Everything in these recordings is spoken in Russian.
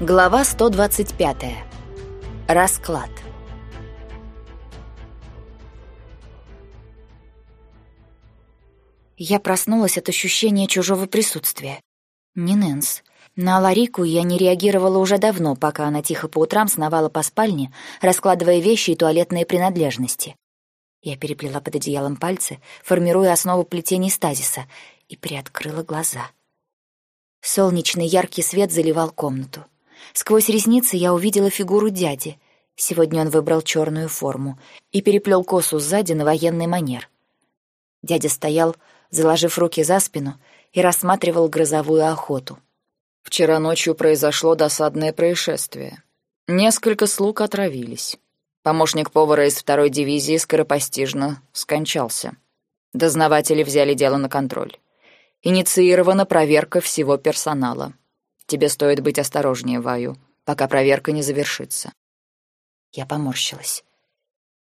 Глава 125. Расклад. Я проснулась от ощущения чужого присутствия. Не Нэнс. На Ларику я не реагировала уже давно, пока она тихо по утрам сновала по спальне, раскладывая вещи и туалетные принадлежности. Я переплела под одеялом пальцы, формируя основу плетений стазиса, и приоткрыла глаза. Солнечный яркий свет заливал комнату. Сквозь ресницы я увидела фигуру дяди. Сегодня он выбрал черную форму и переплел косу сзади на военный манер. Дядя стоял, заложив руки за спину, и рассматривал грозовую охоту. «Вчера ночью произошло досадное происшествие. Несколько слуг отравились. Помощник повара из второй дивизии скоропостижно скончался. Дознаватели взяли дело на контроль. Инициирована проверка всего персонала. Тебе стоит быть осторожнее, Ваю, пока проверка не завершится». Я поморщилась.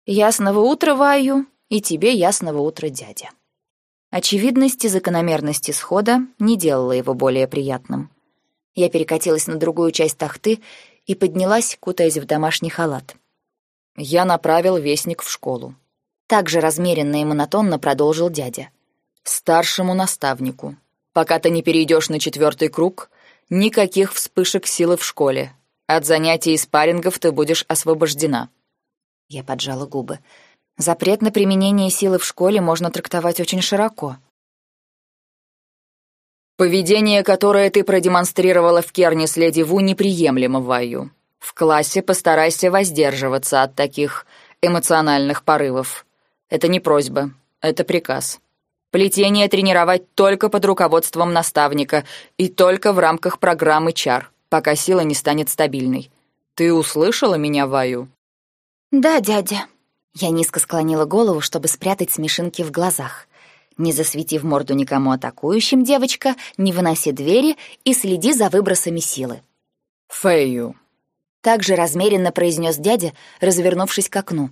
«Ясного утра, Ваю, и тебе ясного утра, дядя». Очевидность и закономерность исхода не делала его более приятным. Я перекатилась на другую часть тахты и поднялась, кутаясь в домашний халат. «Я направил вестник в школу». Так же размеренно и монотонно продолжил дядя. «Старшему наставнику. Пока ты не перейдешь на четвертый круг, Никаких вспышек силы в школе. От занятий и спаррингов ты будешь освобождена». Я поджала губы. Запрет на применение силы в школе можно трактовать очень широко. «Поведение, которое ты продемонстрировала в Керне с леди Ву, неприемлемо, Ваю. В классе постарайся воздерживаться от таких эмоциональных порывов. Это не просьба, это приказ. Плетение тренировать только под руководством наставника и только в рамках программы чар, пока сила не станет стабильной. Ты услышала меня, Ваю? Да, дядя. Я низко склонила голову, чтобы спрятать смешинки в глазах. Не засвети в морду никому атакующим, девочка, не выноси двери и следи за выбросами силы. Фэю. Также размеренно произнес дядя, развернувшись к окну.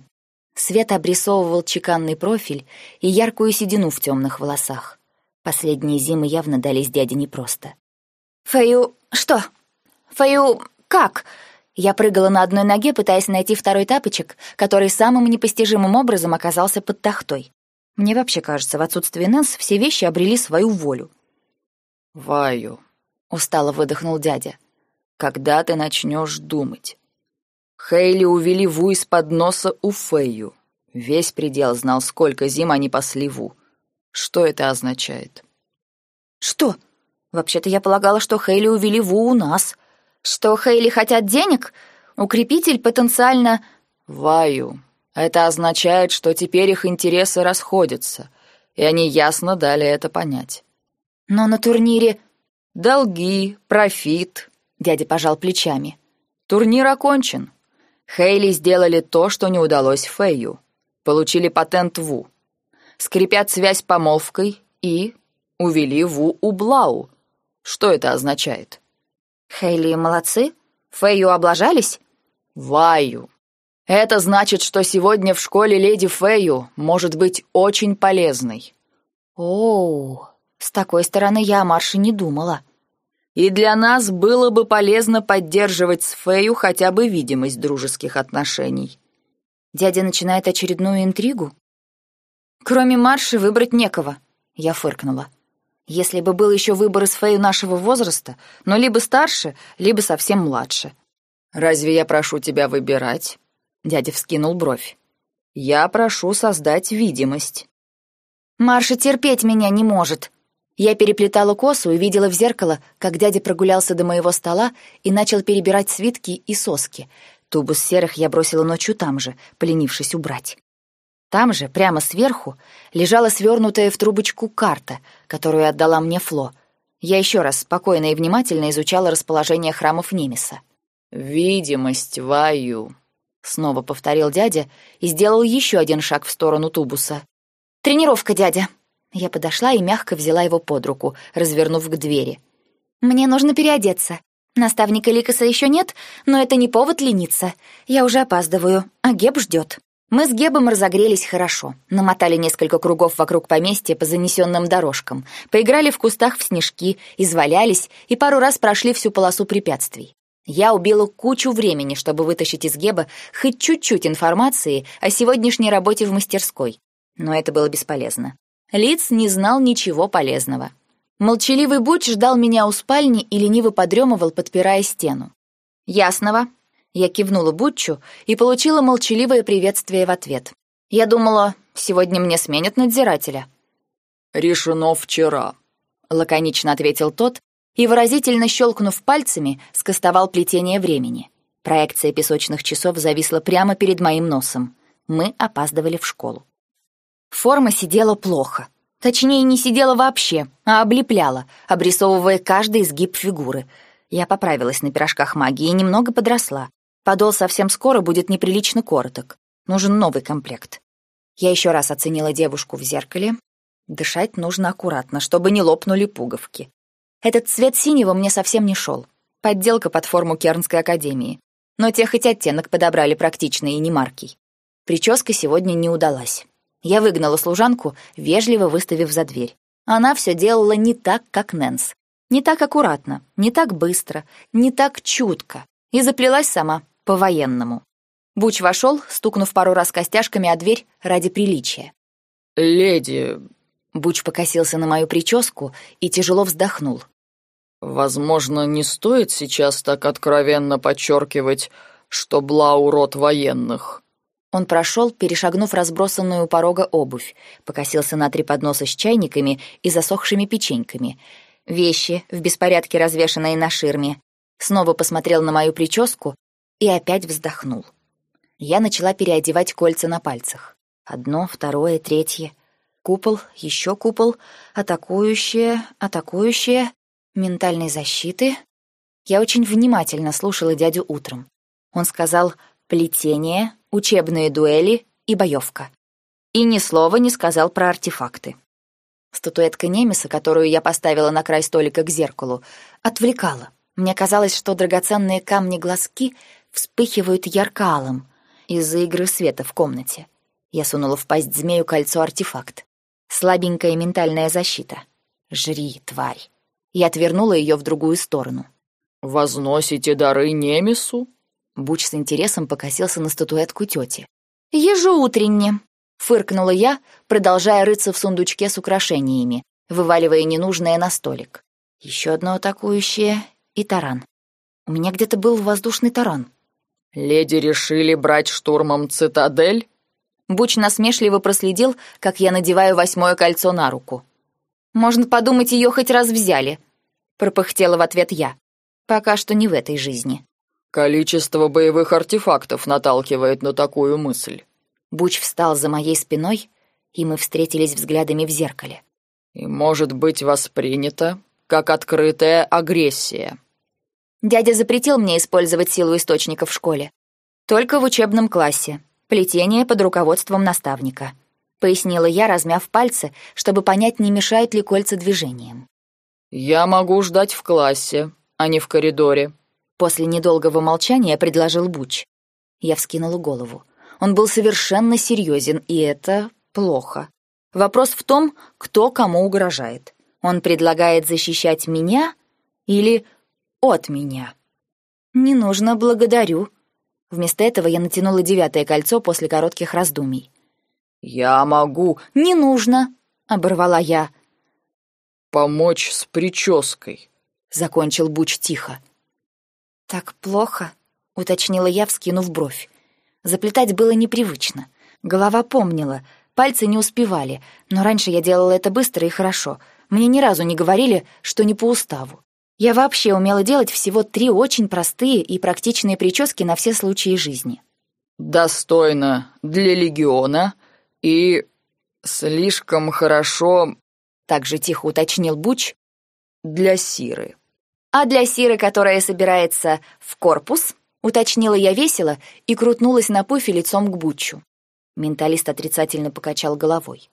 Свет обрисовывал чеканный профиль и яркую седину в темных волосах. Последние зимы явно дались дяде непросто. «Фэю... что? Фэю... как?» Я прыгала на одной ноге, пытаясь найти второй тапочек, который самым непостижимым образом оказался под тахтой. Мне вообще кажется, в отсутствие Нэнс все вещи обрели свою волю. «Ваю», — устало выдохнул дядя, — «когда ты начнешь думать?» Хейли увели Ву из-под носа у Фэю. Весь предел знал, сколько зим они пасли Ву. Что это означает? Что? Вообще-то я полагала, что Хейли увели Ву у нас. Что Хейли хотят денег? Укрепитель потенциально... Ваю. Это означает, что теперь их интересы расходятся, и они ясно дали это понять. Но на турнире... Долги, профит. Дядя пожал плечами. Турнир окончен. Хейли сделали то, что не удалось Фэю. Получили патент Ву. Скрепят связь помолвкой и увели Ву у Блау. Что это означает? Хейли молодцы? Фэю облажались? Ваю. Это значит, что сегодня в школе леди Фэю может быть очень полезной. Оу, с такой стороны я о марше не думала. И для нас было бы полезно поддерживать с Фэю хотя бы видимость дружеских отношений. Дядя начинает очередную интригу? Кроме марши выбрать некого, я фыркнула. Если бы был еще выбор из Фэю нашего возраста, но либо старше, либо совсем младше. «Разве я прошу тебя выбирать?» Дядя вскинул бровь. «Я прошу создать видимость». «Марша терпеть меня не может», я переплетала косу и видела в зеркало, как дядя прогулялся до моего стола и начал перебирать свитки и соски. Тубус серых я бросила ночью там же, поленившись убрать. Там же, прямо сверху, лежала свернутая в трубочку карта, которую отдала мне Фло. Я еще раз спокойно и внимательно изучала расположение храмов Немеса. «Видимость, Ваю», — снова повторил дядя и сделал еще один шаг в сторону тубуса. «Тренировка, дядя», я подошла и мягко взяла его под руку, развернув к двери. «Мне нужно переодеться. Наставника Ликаса еще нет, но это не повод лениться. Я уже опаздываю, а Геб ждет». Мы с Гебом разогрелись хорошо, намотали несколько кругов вокруг поместья по занесенным дорожкам, поиграли в кустах в снежки, извалялись и пару раз прошли всю полосу препятствий. Я убила кучу времени, чтобы вытащить из Геба хоть чуть-чуть информации о сегодняшней работе в мастерской. Но это было бесполезно. Лиц не знал ничего полезного. Молчаливый Буч ждал меня у спальни и лениво подремывал, подпирая стену. «Ясного». Я кивнула Бутчу и получила молчаливое приветствие в ответ. Я думала, сегодня мне сменят надзирателя. «Решено вчера», — лаконично ответил тот и, выразительно щелкнув пальцами, скостовал плетение времени. Проекция песочных часов зависла прямо перед моим носом. Мы опаздывали в школу. Форма сидела плохо. Точнее, не сидела вообще, а облепляла, обрисовывая каждый изгиб фигуры. Я поправилась на пирожках магии и немного подросла. Подол совсем скоро будет неприлично короток. Нужен новый комплект. Я еще раз оценила девушку в зеркале. Дышать нужно аккуратно, чтобы не лопнули пуговки. Этот цвет синего мне совсем не шел. Подделка под форму Кернской академии. Но те хоть оттенок подобрали практичный и не маркий. Прическа сегодня не удалась. Я выгнала служанку, вежливо выставив за дверь. Она все делала не так, как Нэнс. Не так аккуратно, не так быстро, не так чутко. И заплелась сама, по-военному. Буч вошел, стукнув пару раз костяшками о дверь ради приличия. «Леди...» Буч покосился на мою прическу и тяжело вздохнул. «Возможно, не стоит сейчас так откровенно подчеркивать, что Блау род военных». Он прошел, перешагнув разбросанную у порога обувь, покосился на три подноса с чайниками и засохшими печеньками, вещи, в беспорядке развешанные на ширме, снова посмотрел на мою прическу и опять вздохнул. Я начала переодевать кольца на пальцах. Одно, второе, третье. Купол, еще купол, атакующее, атакующее, ментальной защиты. Я очень внимательно слушала дядю утром. Он сказал «плетение», учебные дуэли и боевка. И ни слова не сказал про артефакты. Статуэтка Немеса, которую я поставила на край столика к зеркалу, отвлекала. Мне казалось, что драгоценные камни-глазки вспыхивают ярко-алым из-за игры света в комнате. Я сунула в пасть змею кольцо-артефакт. Слабенькая ментальная защита. Жри, тварь. Я отвернула ее в другую сторону. «Возносите дары Немесу?» Буч с интересом покосился на статуэтку тети. «Ежеутренне», — фыркнула я, продолжая рыться в сундучке с украшениями, вываливая ненужное на столик. Еще одно атакующее и таран. У меня где-то был воздушный таран. «Леди решили брать штурмом цитадель?» Буч насмешливо проследил, как я надеваю восьмое кольцо на руку. «Можно подумать, ее хоть раз взяли», — пропыхтела в ответ я. «Пока что не в этой жизни». Количество боевых артефактов наталкивает на такую мысль. Буч встал за моей спиной, и мы встретились взглядами в зеркале. И может быть воспринято как открытая агрессия. Дядя запретил мне использовать силу источника в школе. Только в учебном классе. Плетение под руководством наставника. Пояснила я, размяв пальцы, чтобы понять, не мешают ли кольца движением. «Я могу ждать в классе, а не в коридоре», После недолгого молчания предложил Буч. Я вскинула голову. Он был совершенно серьезен, и это плохо. Вопрос в том, кто кому угрожает. Он предлагает защищать меня или от меня? Не нужно, благодарю. Вместо этого я натянула девятое кольцо после коротких раздумий. «Я могу...» «Не нужно», — оборвала я. «Помочь с прической», — закончил Буч тихо. «Так плохо?» — уточнила я, вскинув бровь. Заплетать было непривычно. Голова помнила, пальцы не успевали, но раньше я делала это быстро и хорошо. Мне ни разу не говорили, что не по уставу. Я вообще умела делать всего три очень простые и практичные прически на все случаи жизни. «Достойно для легиона и слишком хорошо...» Так же тихо уточнил Буч. «Для Сиры». А для Сиры, которая собирается в корпус, уточнила я весело и крутнулась на пуфе лицом к Бутчу. Менталист отрицательно покачал головой.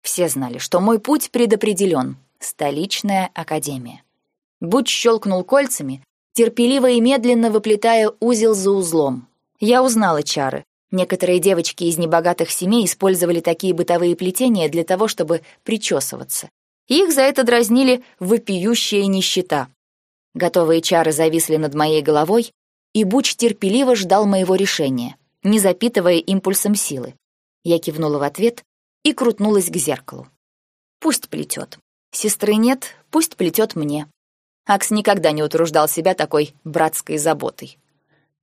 Все знали, что мой путь предопределен. Столичная академия. Буч щелкнул кольцами, терпеливо и медленно выплетая узел за узлом. Я узнала чары. Некоторые девочки из небогатых семей использовали такие бытовые плетения для того, чтобы причесываться. Их за это дразнили вопиющая нищета. Готовые чары зависли над моей головой, и Буч терпеливо ждал моего решения, не запитывая импульсом силы. Я кивнула в ответ и крутнулась к зеркалу. Пусть плетет. Сестры нет, пусть плетет мне. Акс никогда не утруждал себя такой братской заботой.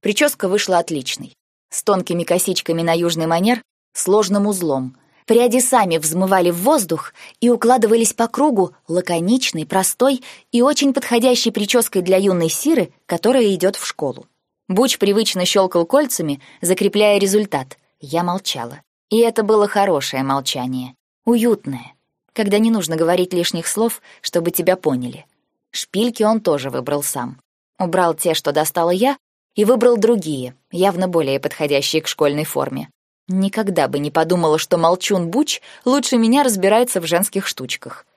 Прическа вышла отличной. С тонкими косичками на южный манер, сложным узлом. Пряди сами взмывали в воздух и укладывались по кругу лаконичной, простой и очень подходящей прической для юной Сиры, которая идет в школу. Буч привычно щелкал кольцами, закрепляя результат. Я молчала. И это было хорошее молчание. Уютное. Когда не нужно говорить лишних слов, чтобы тебя поняли. Шпильки он тоже выбрал сам. Убрал те, что достала я, и выбрал другие, явно более подходящие к школьной форме. Никогда бы не подумала, что Молчун Буч лучше меня разбирается в женских штучках.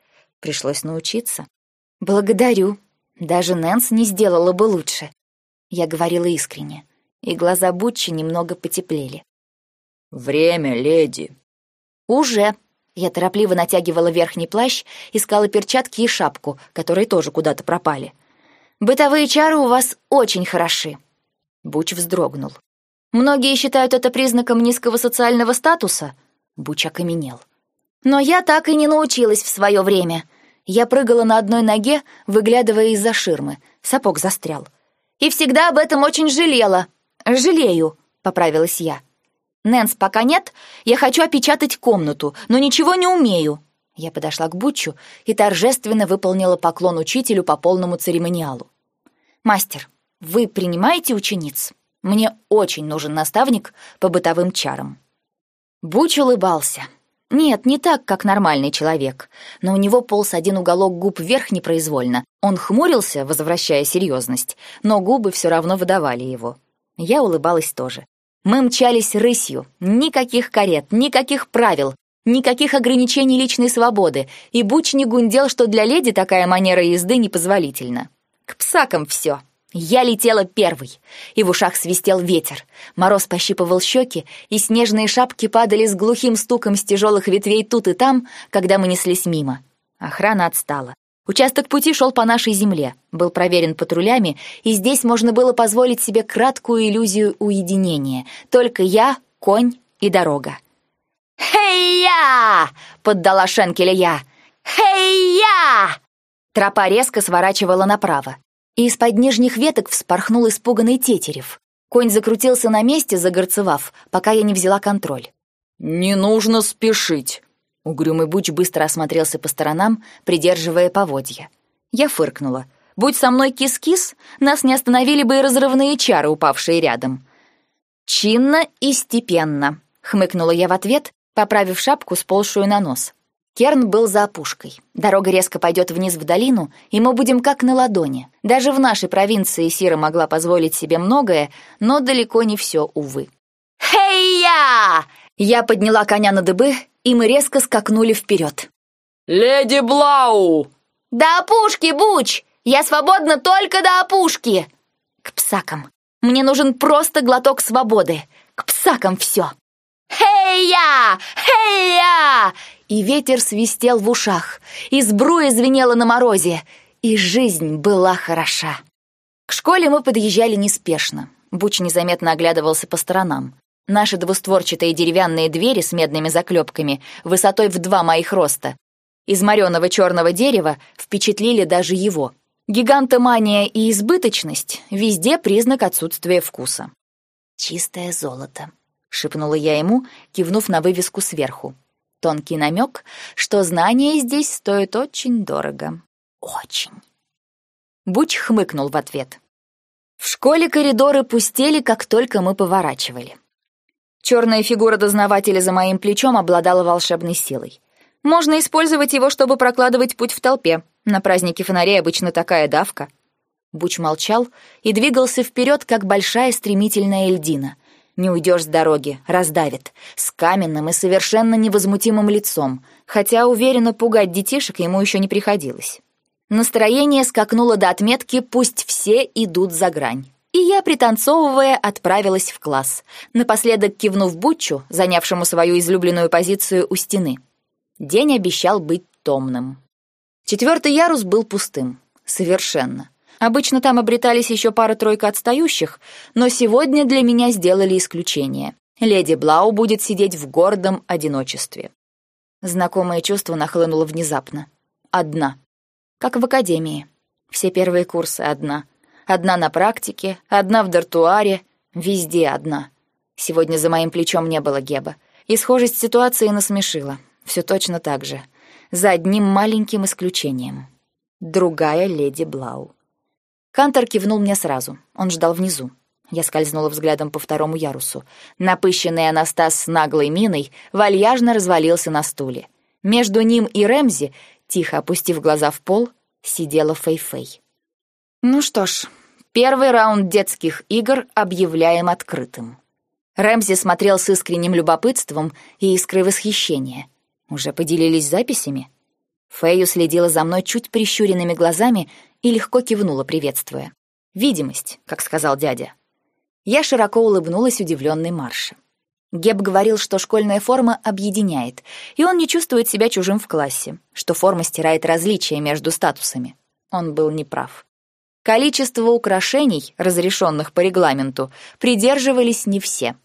Пришлось научиться. Благодарю. Даже Нэнс не сделала бы лучше. Я говорила искренне, и глаза Бутчи немного потеплели. «Время, леди!» «Уже!» Я торопливо натягивала верхний плащ, искала перчатки и шапку, которые тоже куда-то пропали. «Бытовые чары у вас очень хороши!» Буч вздрогнул. «Многие считают это признаком низкого социального статуса?» Буч окаменел. «Но я так и не научилась в свое время. Я прыгала на одной ноге, выглядывая из-за ширмы. Сапог застрял. И всегда об этом очень жалела. Жалею», — поправилась я. «Нэнс, пока нет, я хочу опечатать комнату, но ничего не умею». Я подошла к Бутчу и торжественно выполнила поклон учителю по полному церемониалу. «Мастер, вы принимаете учениц? Мне очень нужен наставник по бытовым чарам». Буч улыбался. Нет, не так, как нормальный человек, но у него полз один уголок губ вверх непроизвольно. Он хмурился, возвращая серьезность, но губы все равно выдавали его. Я улыбалась тоже. Мы мчались рысью. Никаких карет, никаких правил, никаких ограничений личной свободы, и Буч не гундел, что для леди такая манера езды непозволительна. К псакам все. Я летела первой, и в ушах свистел ветер. Мороз пощипывал щеки, и снежные шапки падали с глухим стуком с тяжелых ветвей тут и там, когда мы неслись мимо. Охрана отстала. Участок пути шел по нашей земле, был проверен патрулями, и здесь можно было позволить себе краткую иллюзию уединения. Только я, конь и дорога. «Хей-я!» — поддала Шенкеля я. «Хей-я!» Тропа резко сворачивала направо и из-под нижних веток вспорхнул испуганный тетерев. Конь закрутился на месте, загорцевав, пока я не взяла контроль. «Не нужно спешить!» Угрюмый Буч быстро осмотрелся по сторонам, придерживая поводья. Я фыркнула. «Будь со мной кис-кис, нас не остановили бы и разрывные чары, упавшие рядом». «Чинно и степенно», — хмыкнула я в ответ, поправив шапку, сползшую на нос. Керн был за опушкой. Дорога резко пойдет вниз в долину, и мы будем как на ладони. Даже в нашей провинции Сира могла позволить себе многое, но далеко не все, увы. «Хей-я!» Я подняла коня на дыбы, и мы резко скакнули вперед. «Леди Блау!» «До опушки, Буч! Я свободна только до опушки!» «К псакам! Мне нужен просто глоток свободы! К псакам все!» «Хей-я! Хей-я!» И ветер свистел в ушах, и сбруя звенела на морозе, и жизнь была хороша. К школе мы подъезжали неспешно. Буч незаметно оглядывался по сторонам. Наши двустворчатые деревянные двери с медными заклепками, высотой в два моих роста, из мореного черного дерева впечатлили даже его. Гигантомания и избыточность — везде признак отсутствия вкуса. «Чистое золото», — шепнула я ему, кивнув на вывеску сверху. Тонкий намек, что знания здесь стоят очень дорого. Очень. Буч хмыкнул в ответ. В школе коридоры пустели, как только мы поворачивали. Черная фигура дознавателя за моим плечом обладала волшебной силой. Можно использовать его, чтобы прокладывать путь в толпе. На празднике фонарей обычно такая давка. Буч молчал и двигался вперед, как большая стремительная льдина. Не уйдешь с дороги, раздавит, с каменным и совершенно невозмутимым лицом, хотя, уверенно, пугать детишек ему еще не приходилось. Настроение скакнуло до отметки «пусть все идут за грань». И я, пританцовывая, отправилась в класс, напоследок кивнув Бутчу, занявшему свою излюбленную позицию у стены. День обещал быть томным. Четвертый ярус был пустым. Совершенно. Обычно там обретались еще пара-тройка отстающих, но сегодня для меня сделали исключение. Леди Блау будет сидеть в гордом одиночестве. Знакомое чувство нахлынуло внезапно. Одна. Как в академии. Все первые курсы одна. Одна на практике, одна в дартуаре, везде одна. Сегодня за моим плечом не было Геба. И схожесть ситуации насмешила. Все точно так же. За одним маленьким исключением. Другая леди Блау. Кантор кивнул мне сразу. Он ждал внизу. Я скользнула взглядом по второму ярусу. Напыщенный Анастас с наглой миной вальяжно развалился на стуле. Между ним и Рэмзи, тихо опустив глаза в пол, сидела Фэй-Фэй. Ну что ж, первый раунд детских игр объявляем открытым. Рэмзи смотрел с искренним любопытством и искрой восхищения. Уже поделились записями? Фэйю следила за мной чуть прищуренными глазами и легко кивнула, приветствуя. «Видимость», как сказал дядя. Я широко улыбнулась удивленной Марше. Геб говорил, что школьная форма объединяет, и он не чувствует себя чужим в классе, что форма стирает различия между статусами. Он был неправ. Количество украшений, разрешенных по регламенту, придерживались не все.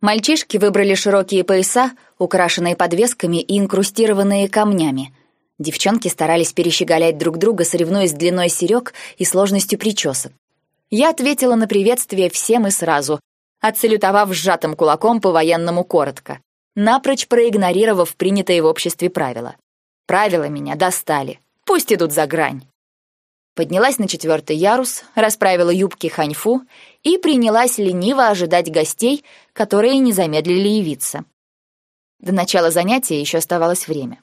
Мальчишки выбрали широкие пояса, украшенные подвесками и инкрустированные камнями, Девчонки старались перещеголять друг друга, соревнуясь длиной серёг и сложностью причесок. Я ответила на приветствие всем и сразу, отсалютовав сжатым кулаком по-военному коротко, напрочь проигнорировав принятые в обществе правила. Правила меня достали. Пусть идут за грань. Поднялась на четвертый ярус, расправила юбки ханьфу и принялась лениво ожидать гостей, которые не замедлили явиться. До начала занятия еще оставалось время.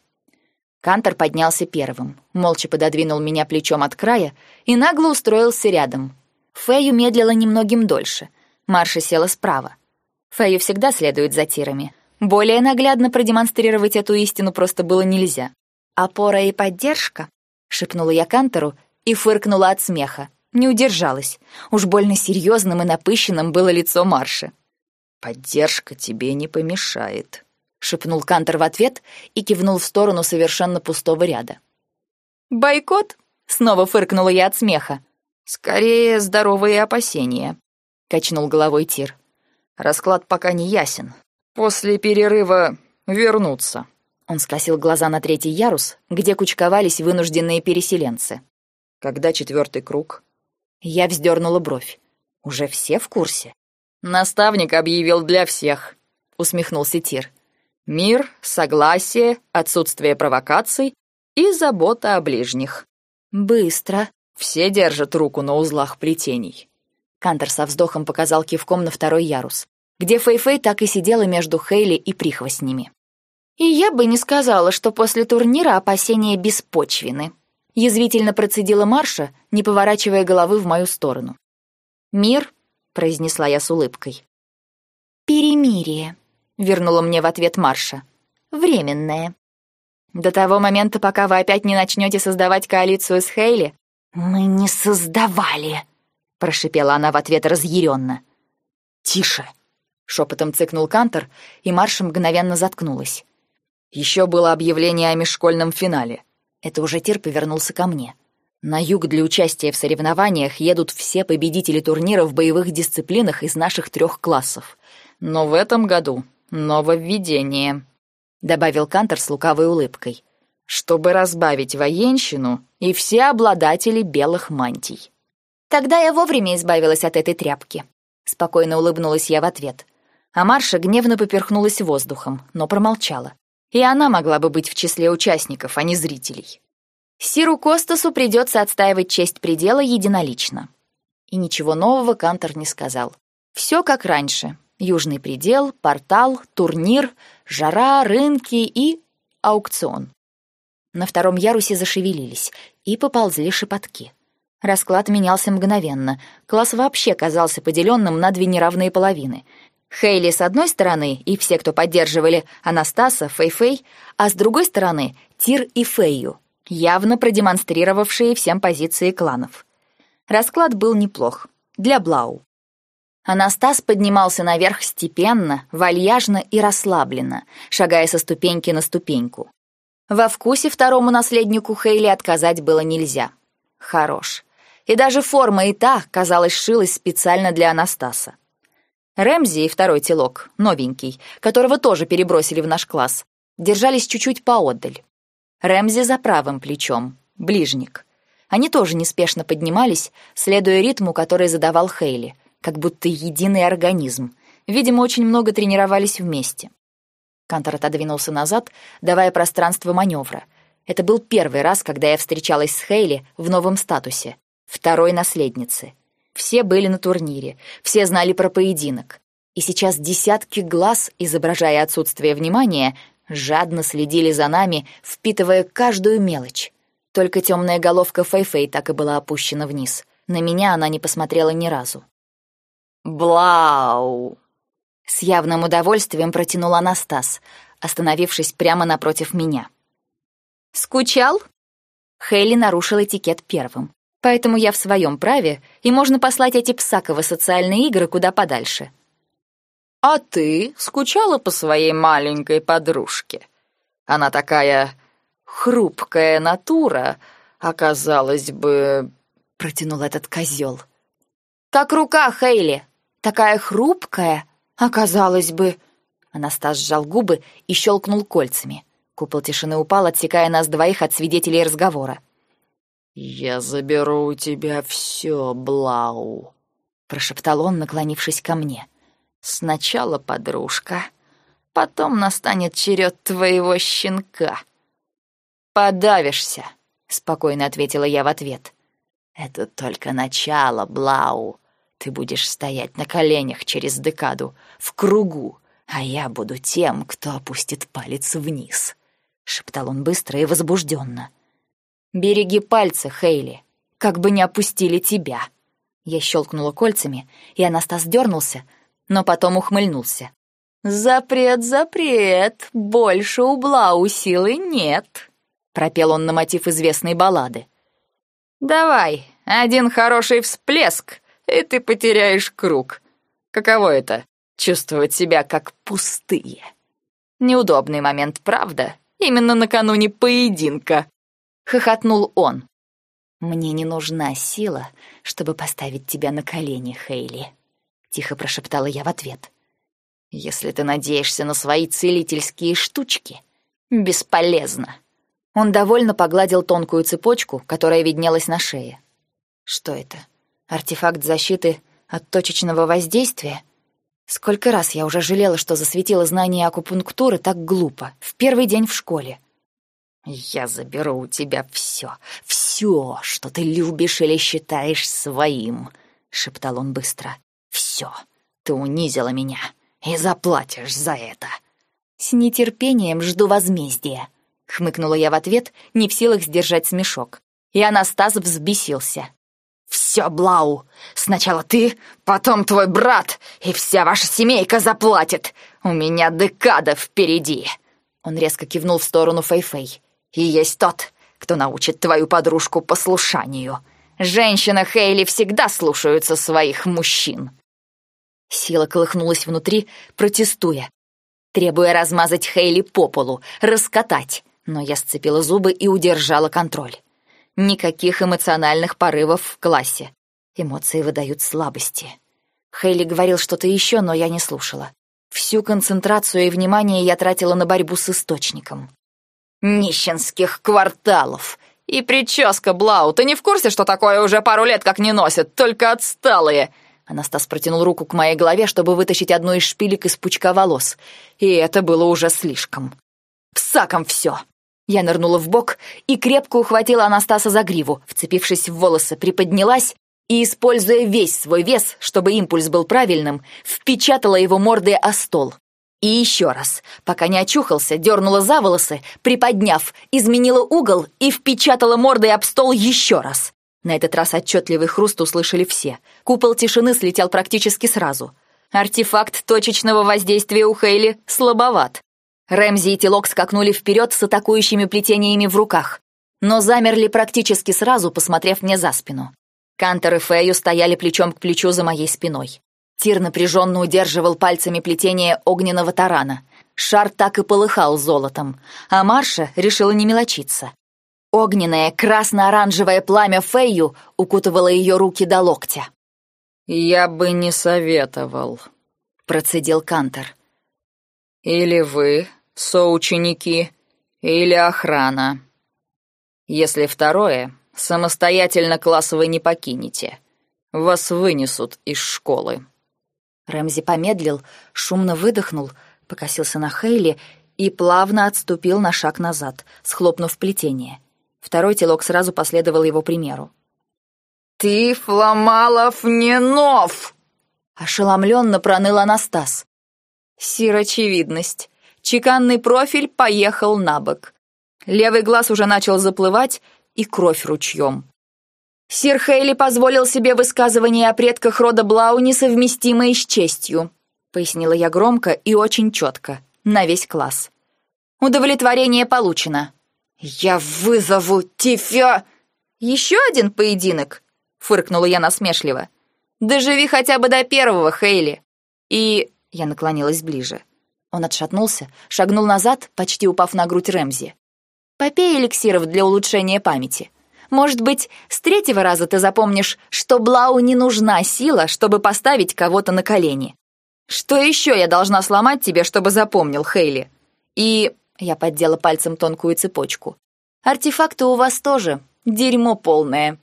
Кантор поднялся первым, молча пододвинул меня плечом от края и нагло устроился рядом. Фэю медлила немногим дольше. Марша села справа. Фэю всегда следует за тирами. Более наглядно продемонстрировать эту истину просто было нельзя. «Опора и поддержка?» — шепнула я Кантору и фыркнула от смеха. Не удержалась. Уж больно серьезным и напыщенным было лицо Марши. «Поддержка тебе не помешает», шепнул Кантер в ответ и кивнул в сторону совершенно пустого ряда. Бойкот? Снова фыркнула я от смеха. Скорее здоровые опасения, качнул головой Тир. Расклад пока не ясен. После перерыва вернуться. Он скосил глаза на третий ярус, где кучковались вынужденные переселенцы. Когда четвертый круг? Я вздернула бровь. Уже все в курсе? Наставник объявил для всех, усмехнулся Тир. Мир, согласие, отсутствие провокаций и забота о ближних. Быстро. Все держат руку на узлах плетений. Кантер со вздохом показал кивком на второй ярус, где Фэй-Фэй так и сидела между Хейли и прихвостнями. И я бы не сказала, что после турнира опасения беспочвены. Язвительно процедила Марша, не поворачивая головы в мою сторону. «Мир», — произнесла я с улыбкой. «Перемирие», вернула мне в ответ Марша. Временное. До того момента, пока вы опять не начнете создавать коалицию с Хейли. Мы не создавали, прошипела она в ответ разъяренно. Тише, шепотом цыкнул Кантор, и Марша мгновенно заткнулась. Еще было объявление о межшкольном финале. Это уже Тир повернулся ко мне. На юг для участия в соревнованиях едут все победители турнира в боевых дисциплинах из наших трех классов. Но в этом году нововведение», — добавил Кантор с лукавой улыбкой, «чтобы разбавить военщину и все обладатели белых мантий». «Тогда я вовремя избавилась от этой тряпки», — спокойно улыбнулась я в ответ. А Марша гневно поперхнулась воздухом, но промолчала. И она могла бы быть в числе участников, а не зрителей. Сиру Костасу придется отстаивать честь предела единолично. И ничего нового Кантор не сказал. Все как раньше, Южный предел, портал, турнир, жара, рынки и аукцион. На втором ярусе зашевелились и поползли шепотки. Расклад менялся мгновенно. Класс вообще казался поделенным на две неравные половины. Хейли с одной стороны и все, кто поддерживали Анастаса, Фэй-Фэй, а с другой стороны Тир и Фэйю, явно продемонстрировавшие всем позиции кланов. Расклад был неплох. Для Блау. Анастас поднимался наверх степенно, вальяжно и расслабленно, шагая со ступеньки на ступеньку. Во вкусе второму наследнику Хейли отказать было нельзя. Хорош. и даже форма и та, казалось, шилась специально для Анастаса. Рэмзи и второй телок, новенький, которого тоже перебросили в наш класс, держались чуть-чуть поотдаль. Рэмзи за правым плечом, ближник. Они тоже неспешно поднимались, следуя ритму, который задавал Хейли, как будто единый организм. Видимо, очень много тренировались вместе. Кантор отодвинулся назад, давая пространство маневра. Это был первый раз, когда я встречалась с Хейли в новом статусе, второй наследницы. Все были на турнире, все знали про поединок. И сейчас десятки глаз, изображая отсутствие внимания, жадно следили за нами, впитывая каждую мелочь. Только темная головка Фэйфэй так и была опущена вниз. На меня она не посмотрела ни разу. «Блау!» С явным удовольствием протянул Анастас, остановившись прямо напротив меня. «Скучал?» Хейли нарушил этикет первым. Поэтому я в своем праве, и можно послать эти псаковы социальные игры куда подальше. «А ты скучала по своей маленькой подружке? Она такая хрупкая натура, оказалось бы...» — протянул этот козел. «Как рука Хейли, такая хрупкая, оказалось бы...» Анастас сжал губы и щелкнул кольцами. Купол тишины упал, отсекая нас двоих от свидетелей разговора. «Я заберу у тебя все, Блау», — прошептал он, наклонившись ко мне. «Сначала подружка, потом настанет черед твоего щенка». «Подавишься», — спокойно ответила я в ответ. «Это только начало, Блау. Ты будешь стоять на коленях через декаду, в кругу, а я буду тем, кто опустит палец вниз», — шептал он быстро и возбужденно. «Береги пальцы, Хейли, как бы не опустили тебя». Я щелкнула кольцами, и Анастас дернулся, но потом ухмыльнулся. «Запрет, запрет, больше у Блау силы нет», — пропел он на мотив известной баллады. «Давай, один хороший всплеск, и ты потеряешь круг. Каково это — чувствовать себя как пустые?» Неудобный момент, правда? Именно накануне поединка. — хохотнул он. «Мне не нужна сила, чтобы поставить тебя на колени, Хейли», — тихо прошептала я в ответ. «Если ты надеешься на свои целительские штучки, бесполезно». Он довольно погладил тонкую цепочку, которая виднелась на шее. «Что это? Артефакт защиты от точечного воздействия?» Сколько раз я уже жалела, что засветила знание акупунктуры так глупо, в первый день в школе. «Я заберу у тебя все, все, что ты любишь или считаешь своим», — шептал он быстро. «Все, ты унизила меня и заплатишь за это». «С нетерпением жду возмездия», — хмыкнула я в ответ, не в силах сдержать смешок. И Анастас взбесился. «Все, Блау, сначала ты, потом твой брат, и вся ваша семейка заплатит. У меня декада впереди». Он резко кивнул в сторону Фэй-Фэй и есть тот, кто научит твою подружку послушанию. Женщины Хейли всегда слушаются своих мужчин». Сила колыхнулась внутри, протестуя, требуя размазать Хейли по полу, раскатать, но я сцепила зубы и удержала контроль. Никаких эмоциональных порывов в классе. Эмоции выдают слабости. Хейли говорил что-то еще, но я не слушала. Всю концентрацию и внимание я тратила на борьбу с источником нищенских кварталов. И прическа, Блау, ты не в курсе, что такое уже пару лет как не носят, только отсталые?» Анастас протянул руку к моей голове, чтобы вытащить одну из шпилек из пучка волос. И это было уже слишком. «Псаком все!» Я нырнула в бок и крепко ухватила Анастаса за гриву, вцепившись в волосы, приподнялась и, используя весь свой вес, чтобы импульс был правильным, впечатала его мордой о стол. И еще раз, пока не очухался, дернула за волосы, приподняв, изменила угол и впечатала мордой об стол еще раз. На этот раз отчетливый хруст услышали все. Купол тишины слетел практически сразу. Артефакт точечного воздействия у Хейли слабоват. Рэмзи и Телок скакнули вперед с атакующими плетениями в руках, но замерли практически сразу, посмотрев мне за спину. Кантор и Фэю стояли плечом к плечу за моей спиной. Тир напряженно удерживал пальцами плетение огненного тарана. Шар так и полыхал золотом, а Марша решила не мелочиться. Огненное красно-оранжевое пламя Фейю укутывало ее руки до локтя. «Я бы не советовал», — процедил Кантер. «Или вы, соученики, или охрана. Если второе, самостоятельно класс вы не покинете. Вас вынесут из школы». Рэмзи помедлил, шумно выдохнул, покосился на Хейли и плавно отступил на шаг назад, схлопнув плетение. Второй телок сразу последовал его примеру. «Ты, Фломалов, не нов!» Ошеломленно проныл Анастас. Сир-очевидность. Чеканный профиль поехал на бок. Левый глаз уже начал заплывать, и кровь ручьем. Сир Хейли позволил себе высказывание о предках рода Блау, несовместимое с честью, пояснила я громко и очень четко, на весь класс. Удовлетворение получено. «Я вызову Тифя!» «Еще один поединок?» — фыркнула я насмешливо. «Доживи хотя бы до первого, Хейли!» И я наклонилась ближе. Он отшатнулся, шагнул назад, почти упав на грудь Рэмзи. «Попей эликсиров для улучшения памяти. Может быть, с третьего раза ты запомнишь, что Блау не нужна сила, чтобы поставить кого-то на колени. Что еще я должна сломать тебе, чтобы запомнил, Хейли? И я поддела пальцем тонкую цепочку. «Артефакты у вас тоже. Дерьмо полное».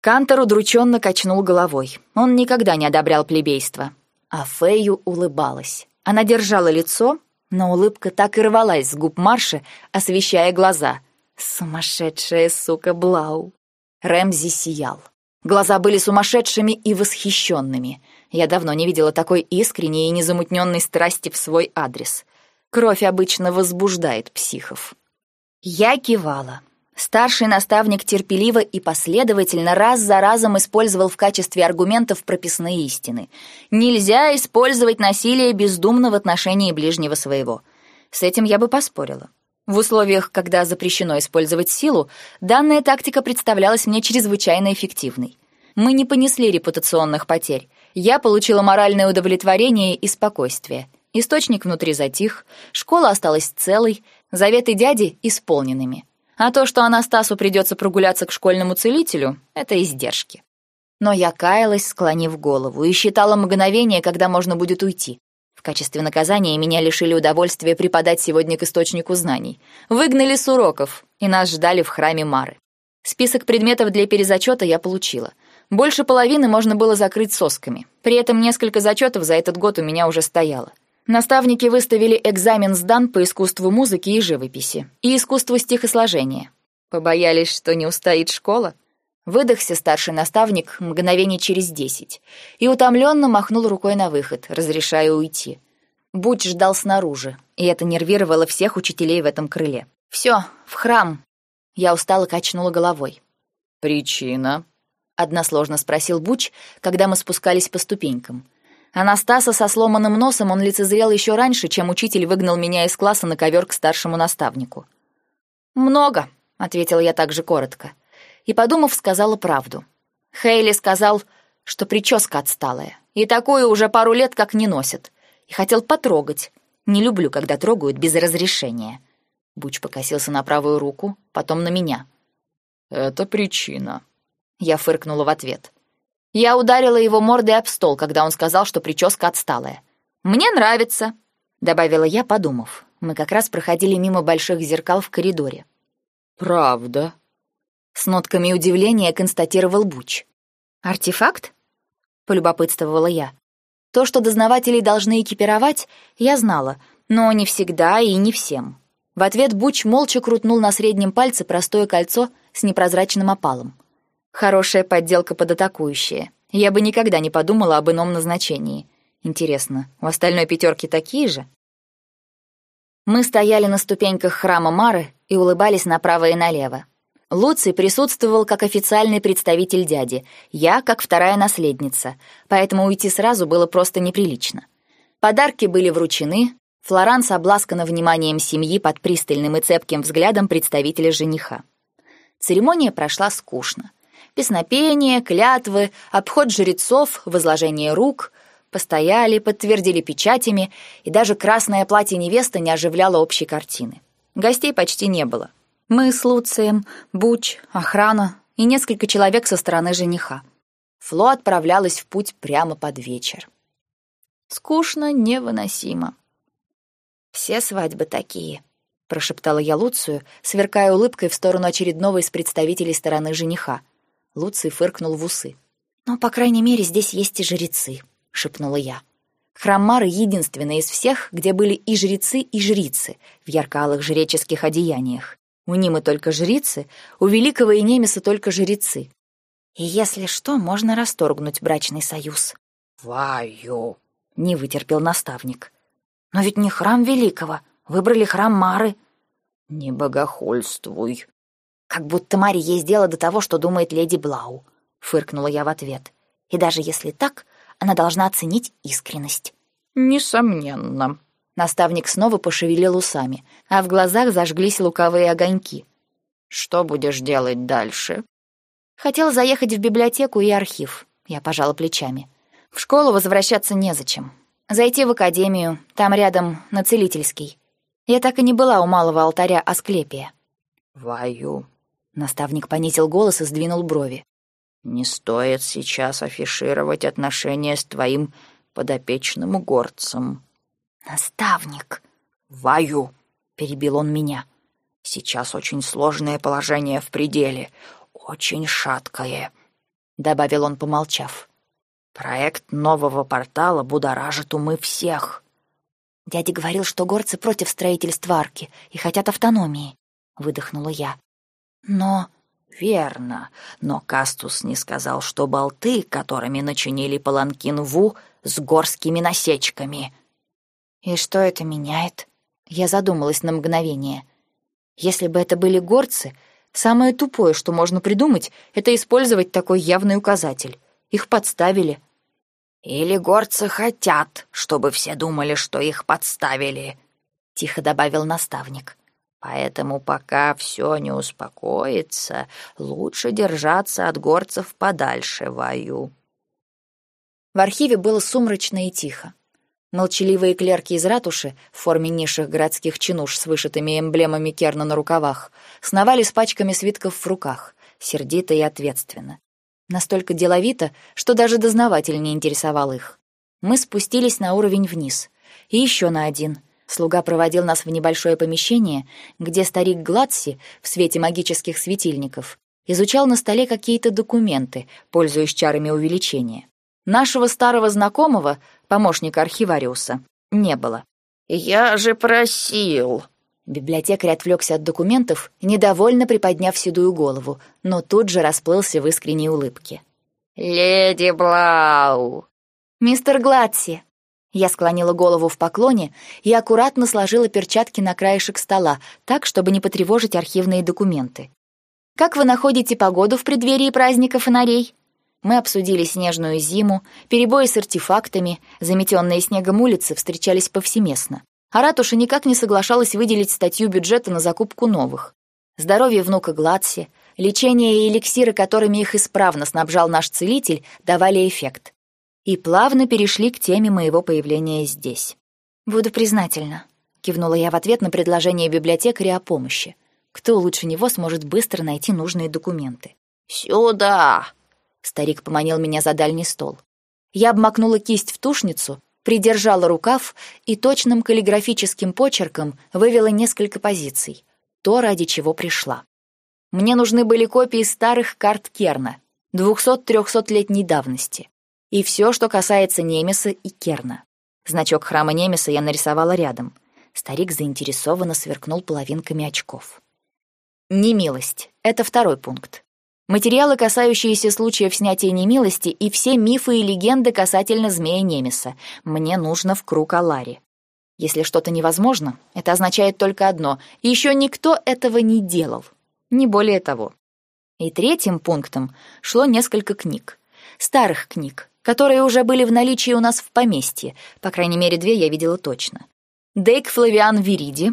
Кантор удрученно качнул головой. Он никогда не одобрял плебейство. А Фею улыбалась. Она держала лицо, но улыбка так и рвалась с губ Марши, освещая глаза. «Сумасшедшая сука Блау!» Рэмзи сиял. Глаза были сумасшедшими и восхищенными. Я давно не видела такой искренней и незамутненной страсти в свой адрес — Кровь обычно возбуждает психов. Я кивала. Старший наставник терпеливо и последовательно раз за разом использовал в качестве аргументов прописные истины. Нельзя использовать насилие бездумно в отношении ближнего своего. С этим я бы поспорила. В условиях, когда запрещено использовать силу, данная тактика представлялась мне чрезвычайно эффективной. Мы не понесли репутационных потерь. Я получила моральное удовлетворение и спокойствие. Источник внутри затих, школа осталась целой, заветы дяди исполненными. А то, что Анастасу придется прогуляться к школьному целителю, это издержки. Но я каялась, склонив голову, и считала мгновение, когда можно будет уйти. В качестве наказания меня лишили удовольствия преподать сегодня к источнику знаний. Выгнали с уроков, и нас ждали в храме Мары. Список предметов для перезачета я получила. Больше половины можно было закрыть сосками. При этом несколько зачетов за этот год у меня уже стояло. Наставники выставили экзамен сдан по искусству музыки и живописи и искусству стихосложения. Побоялись, что не устоит школа? Выдохся старший наставник мгновение через десять и утомленно махнул рукой на выход, разрешая уйти. Будь ждал снаружи, и это нервировало всех учителей в этом крыле. «Все, в храм!» Я устало качнула головой. «Причина?» — односложно спросил Буч, когда мы спускались по ступенькам — Анастаса со сломанным носом он лицезрел еще раньше, чем учитель выгнал меня из класса на ковер к старшему наставнику. «Много», — ответила я также коротко. И, подумав, сказала правду. Хейли сказал, что прическа отсталая, и такую уже пару лет как не носят. И хотел потрогать. Не люблю, когда трогают без разрешения. Буч покосился на правую руку, потом на меня. «Это причина», — я фыркнула в ответ. Я ударила его мордой об стол, когда он сказал, что прическа отсталая. «Мне нравится», — добавила я, подумав. Мы как раз проходили мимо больших зеркал в коридоре. «Правда?» С нотками удивления констатировал Буч. «Артефакт?» — полюбопытствовала я. То, что дознавателей должны экипировать, я знала, но не всегда и не всем. В ответ Буч молча крутнул на среднем пальце простое кольцо с непрозрачным опалом. Хорошая подделка под атакующее. Я бы никогда не подумала об ином назначении. Интересно, у остальной пятерки такие же? Мы стояли на ступеньках храма Мары и улыбались направо и налево. Луций присутствовал как официальный представитель дяди, я как вторая наследница, поэтому уйти сразу было просто неприлично. Подарки были вручены, Флоранс обласкана вниманием семьи под пристальным и цепким взглядом представителя жениха. Церемония прошла скучно. Песнопение, клятвы, обход жрецов, возложение рук постояли, подтвердили печатями, и даже красное платье невесты не оживляло общей картины. Гостей почти не было. Мы с Луцием, Буч, охрана и несколько человек со стороны жениха. Фло отправлялась в путь прямо под вечер. Скучно невыносимо. «Все свадьбы такие», — прошептала я Луцию, сверкая улыбкой в сторону очередного из представителей стороны жениха. Луций фыркнул в усы. «Ну, по крайней мере, здесь есть и жрецы», — шепнула я. Храм Мары единственный из всех, где были и жрецы, и жрицы в ярко-алых жреческих одеяниях. У Нимы только жрицы, у Великого и Немеса только жрецы. И если что, можно расторгнуть брачный союз. «Ваю!» — не вытерпел наставник. «Но ведь не храм Великого, выбрали храм Мары». «Не богохульствуй». «Как будто Маре есть дело до того, что думает леди Блау», — фыркнула я в ответ. «И даже если так, она должна оценить искренность». «Несомненно», Наставник снова пошевелил усами, а в глазах зажглись лукавые огоньки. «Что будешь делать дальше?» «Хотел заехать в библиотеку и архив», — я пожала плечами. «В школу возвращаться незачем. Зайти в академию, там рядом, на Целительский. Я так и не была у малого алтаря Асклепия». «Ваю», — наставник понизил голос и сдвинул брови. «Не стоит сейчас афишировать отношения с твоим подопечным горцем». «Наставник!» «Ваю!» — перебил он меня. «Сейчас очень сложное положение в пределе, очень шаткое», — добавил он, помолчав. «Проект нового портала будоражит умы всех». «Дядя говорил, что горцы против строительства арки и хотят автономии», — выдохнула я. «Но...» «Верно, но Кастус не сказал, что болты, которыми начинили паланкин Ву, с горскими насечками», и что это меняет? Я задумалась на мгновение. Если бы это были горцы, самое тупое, что можно придумать, это использовать такой явный указатель. Их подставили. Или горцы хотят, чтобы все думали, что их подставили, тихо добавил наставник. Поэтому пока все не успокоится, лучше держаться от горцев подальше, Ваю. В архиве было сумрачно и тихо. Молчаливые клерки из ратуши в форме низших городских чинуш с вышитыми эмблемами Керна на рукавах сновали с пачками свитков в руках, сердито и ответственно. Настолько деловито, что даже дознаватель не интересовал их. Мы спустились на уровень вниз. И еще на один. Слуга проводил нас в небольшое помещение, где старик Гладси в свете магических светильников изучал на столе какие-то документы, пользуясь чарами увеличения. Нашего старого знакомого, помощника архивариуса, не было. «Я же просил!» Библиотекарь отвлекся от документов, недовольно приподняв седую голову, но тут же расплылся в искренней улыбке. «Леди Блау!» «Мистер Гладси!» Я склонила голову в поклоне и аккуратно сложила перчатки на краешек стола, так, чтобы не потревожить архивные документы. «Как вы находите погоду в преддверии праздника фонарей?» Мы обсудили снежную зиму, перебои с артефактами, заметенные снегом улицы встречались повсеместно. А ратуша никак не соглашалась выделить статью бюджета на закупку новых. Здоровье внука Гладси, лечение и эликсиры, которыми их исправно снабжал наш целитель, давали эффект. И плавно перешли к теме моего появления здесь. «Буду признательна», — кивнула я в ответ на предложение библиотекаря о помощи. Кто лучше него сможет быстро найти нужные документы? «Сюда!» Старик поманил меня за дальний стол. Я обмакнула кисть в тушницу, придержала рукав и точным каллиграфическим почерком вывела несколько позиций. То, ради чего пришла. Мне нужны были копии старых карт Керна, 200-300-летней давности. И все, что касается Немеса и Керна. Значок храма Немеса я нарисовала рядом. Старик заинтересованно сверкнул половинками очков. Немилость — это второй пункт. Материалы, касающиеся случаев снятия немилости, и все мифы и легенды касательно змея Немеса. Мне нужно в круг Алари. Если что-то невозможно, это означает только одно — еще никто этого не делал. Не более того. И третьим пунктом шло несколько книг. Старых книг, которые уже были в наличии у нас в поместье, по крайней мере, две я видела точно. Дейк Флавиан Вириди,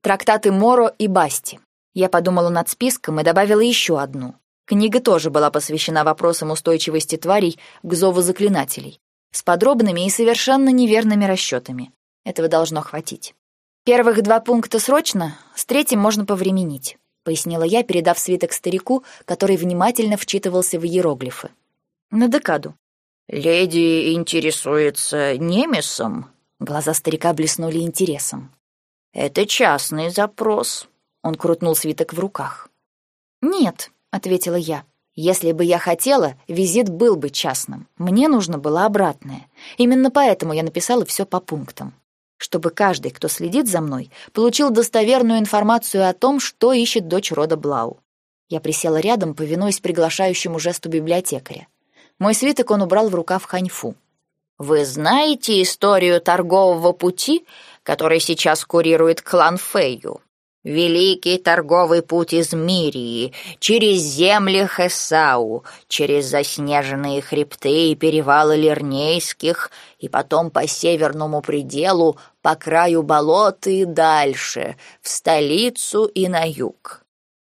трактаты Моро и Басти. Я подумала над списком и добавила еще одну. Книга тоже была посвящена вопросам устойчивости тварей к зову заклинателей, с подробными и совершенно неверными расчетами. Этого должно хватить. Первых два пункта срочно, с третьим можно повременить, пояснила я, передав свиток старику, который внимательно вчитывался в иероглифы. «На декаду». «Леди интересуется Немесом?» Глаза старика блеснули интересом. «Это частный запрос», — он крутнул свиток в руках. «Нет», — ответила я. «Если бы я хотела, визит был бы частным. Мне нужно было обратное. Именно поэтому я написала все по пунктам. Чтобы каждый, кто следит за мной, получил достоверную информацию о том, что ищет дочь рода Блау. Я присела рядом, повинуясь приглашающему жесту библиотекаря. Мой свиток он убрал в рукав ханьфу. «Вы знаете историю торгового пути, который сейчас курирует клан Фэйю?» Великий торговый путь из Мирии, через земли Хесау, через заснеженные хребты и перевалы Лернейских, и потом по северному пределу, по краю болот и дальше, в столицу и на юг.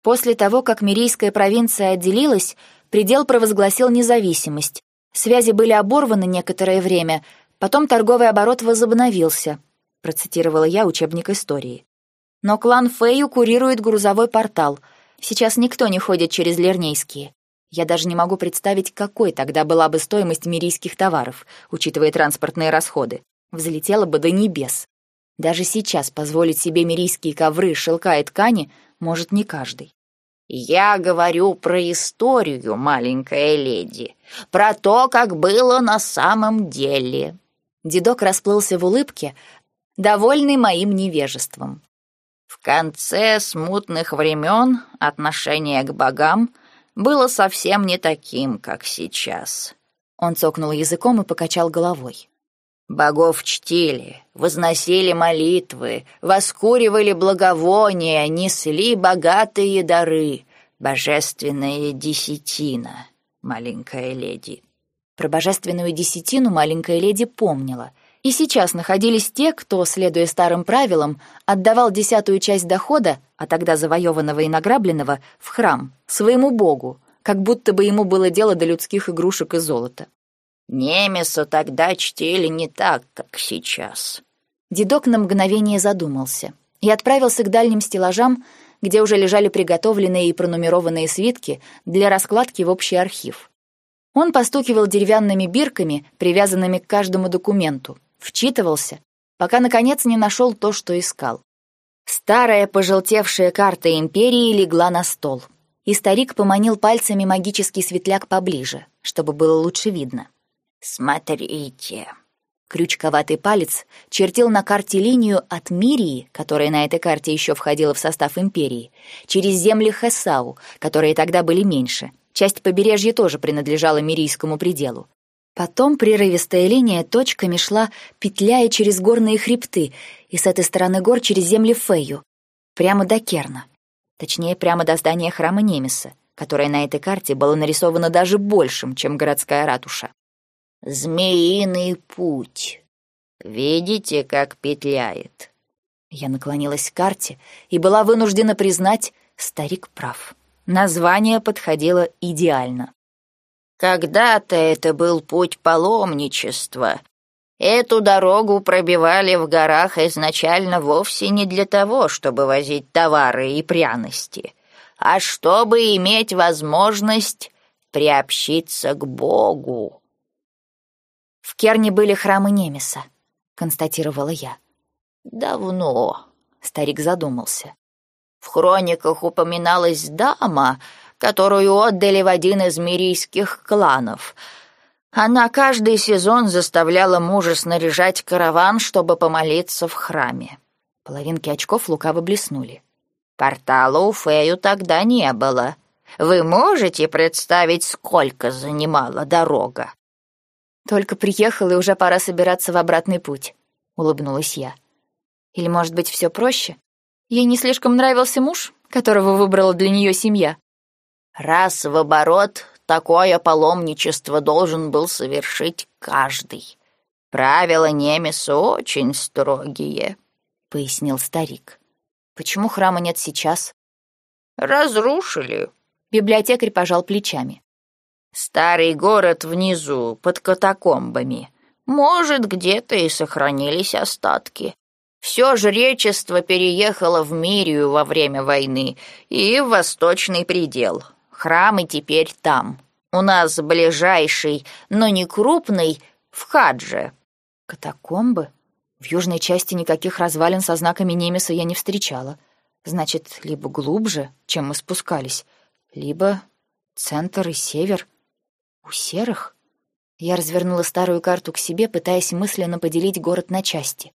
После того, как Мирийская провинция отделилась, предел провозгласил независимость. Связи были оборваны некоторое время, потом торговый оборот возобновился, процитировала я учебник истории. Но клан Фэйю курирует грузовой портал. Сейчас никто не ходит через Лернейские. Я даже не могу представить, какой тогда была бы стоимость мирийских товаров, учитывая транспортные расходы. Взлетела бы до небес. Даже сейчас позволить себе мирийские ковры, шелка и ткани может не каждый. «Я говорю про историю, маленькая леди, про то, как было на самом деле». Дедок расплылся в улыбке, довольный моим невежеством. В конце смутных времен отношение к богам было совсем не таким, как сейчас. Он цокнул языком и покачал головой. Богов чтили, возносили молитвы, воскуривали благовония, несли богатые дары, божественная десятина, маленькая леди. Про божественную десятину маленькая леди помнила — и сейчас находились те, кто, следуя старым правилам, отдавал десятую часть дохода, а тогда завоеванного и награбленного, в храм, своему богу, как будто бы ему было дело до людских игрушек и золота. Немеса тогда чтили не так, как сейчас. Дедок на мгновение задумался и отправился к дальним стеллажам, где уже лежали приготовленные и пронумерованные свитки для раскладки в общий архив. Он постукивал деревянными бирками, привязанными к каждому документу, вчитывался, пока, наконец, не нашел то, что искал. Старая пожелтевшая карта империи легла на стол, и старик поманил пальцами магический светляк поближе, чтобы было лучше видно. «Смотрите». Крючковатый палец чертил на карте линию от Мирии, которая на этой карте еще входила в состав империи, через земли Хесау, которые тогда были меньше. Часть побережья тоже принадлежала Мирийскому пределу. Потом прерывистая линия точками шла, петляя через горные хребты, и с этой стороны гор через земли Фэю, прямо до Керна. Точнее, прямо до здания храма Немеса, которое на этой карте было нарисовано даже большим, чем городская ратуша. «Змеиный путь. Видите, как петляет?» Я наклонилась к карте и была вынуждена признать, старик прав. Название подходило идеально. Когда-то это был путь паломничества. Эту дорогу пробивали в горах изначально вовсе не для того, чтобы возить товары и пряности, а чтобы иметь возможность приобщиться к Богу. «В Керне были храмы Немеса», — констатировала я. «Давно», — старик задумался. «В хрониках упоминалась дама, которую отдали в один из мирийских кланов. Она каждый сезон заставляла мужа снаряжать караван, чтобы помолиться в храме. Половинки очков лукаво блеснули. Портала у Фею тогда не было. Вы можете представить, сколько занимала дорога? Только приехал, и уже пора собираться в обратный путь, улыбнулась я. Или, может быть, все проще? Ей не слишком нравился муж, которого выбрала для нее семья. Раз в оборот такое паломничество должен был совершить каждый. Правила Немеса очень строгие, — пояснил старик. Почему храма нет сейчас? Разрушили. Библиотекарь пожал плечами. Старый город внизу, под катакомбами. Может, где-то и сохранились остатки. Все жречество переехало в Мирию во время войны и в Восточный предел. Храмы теперь там. У нас ближайший, но не крупный, в Хадже. Катакомбы? В южной части никаких развалин со знаками Немеса я не встречала. Значит, либо глубже, чем мы спускались, либо центр и север. У серых? Я развернула старую карту к себе, пытаясь мысленно поделить город на части.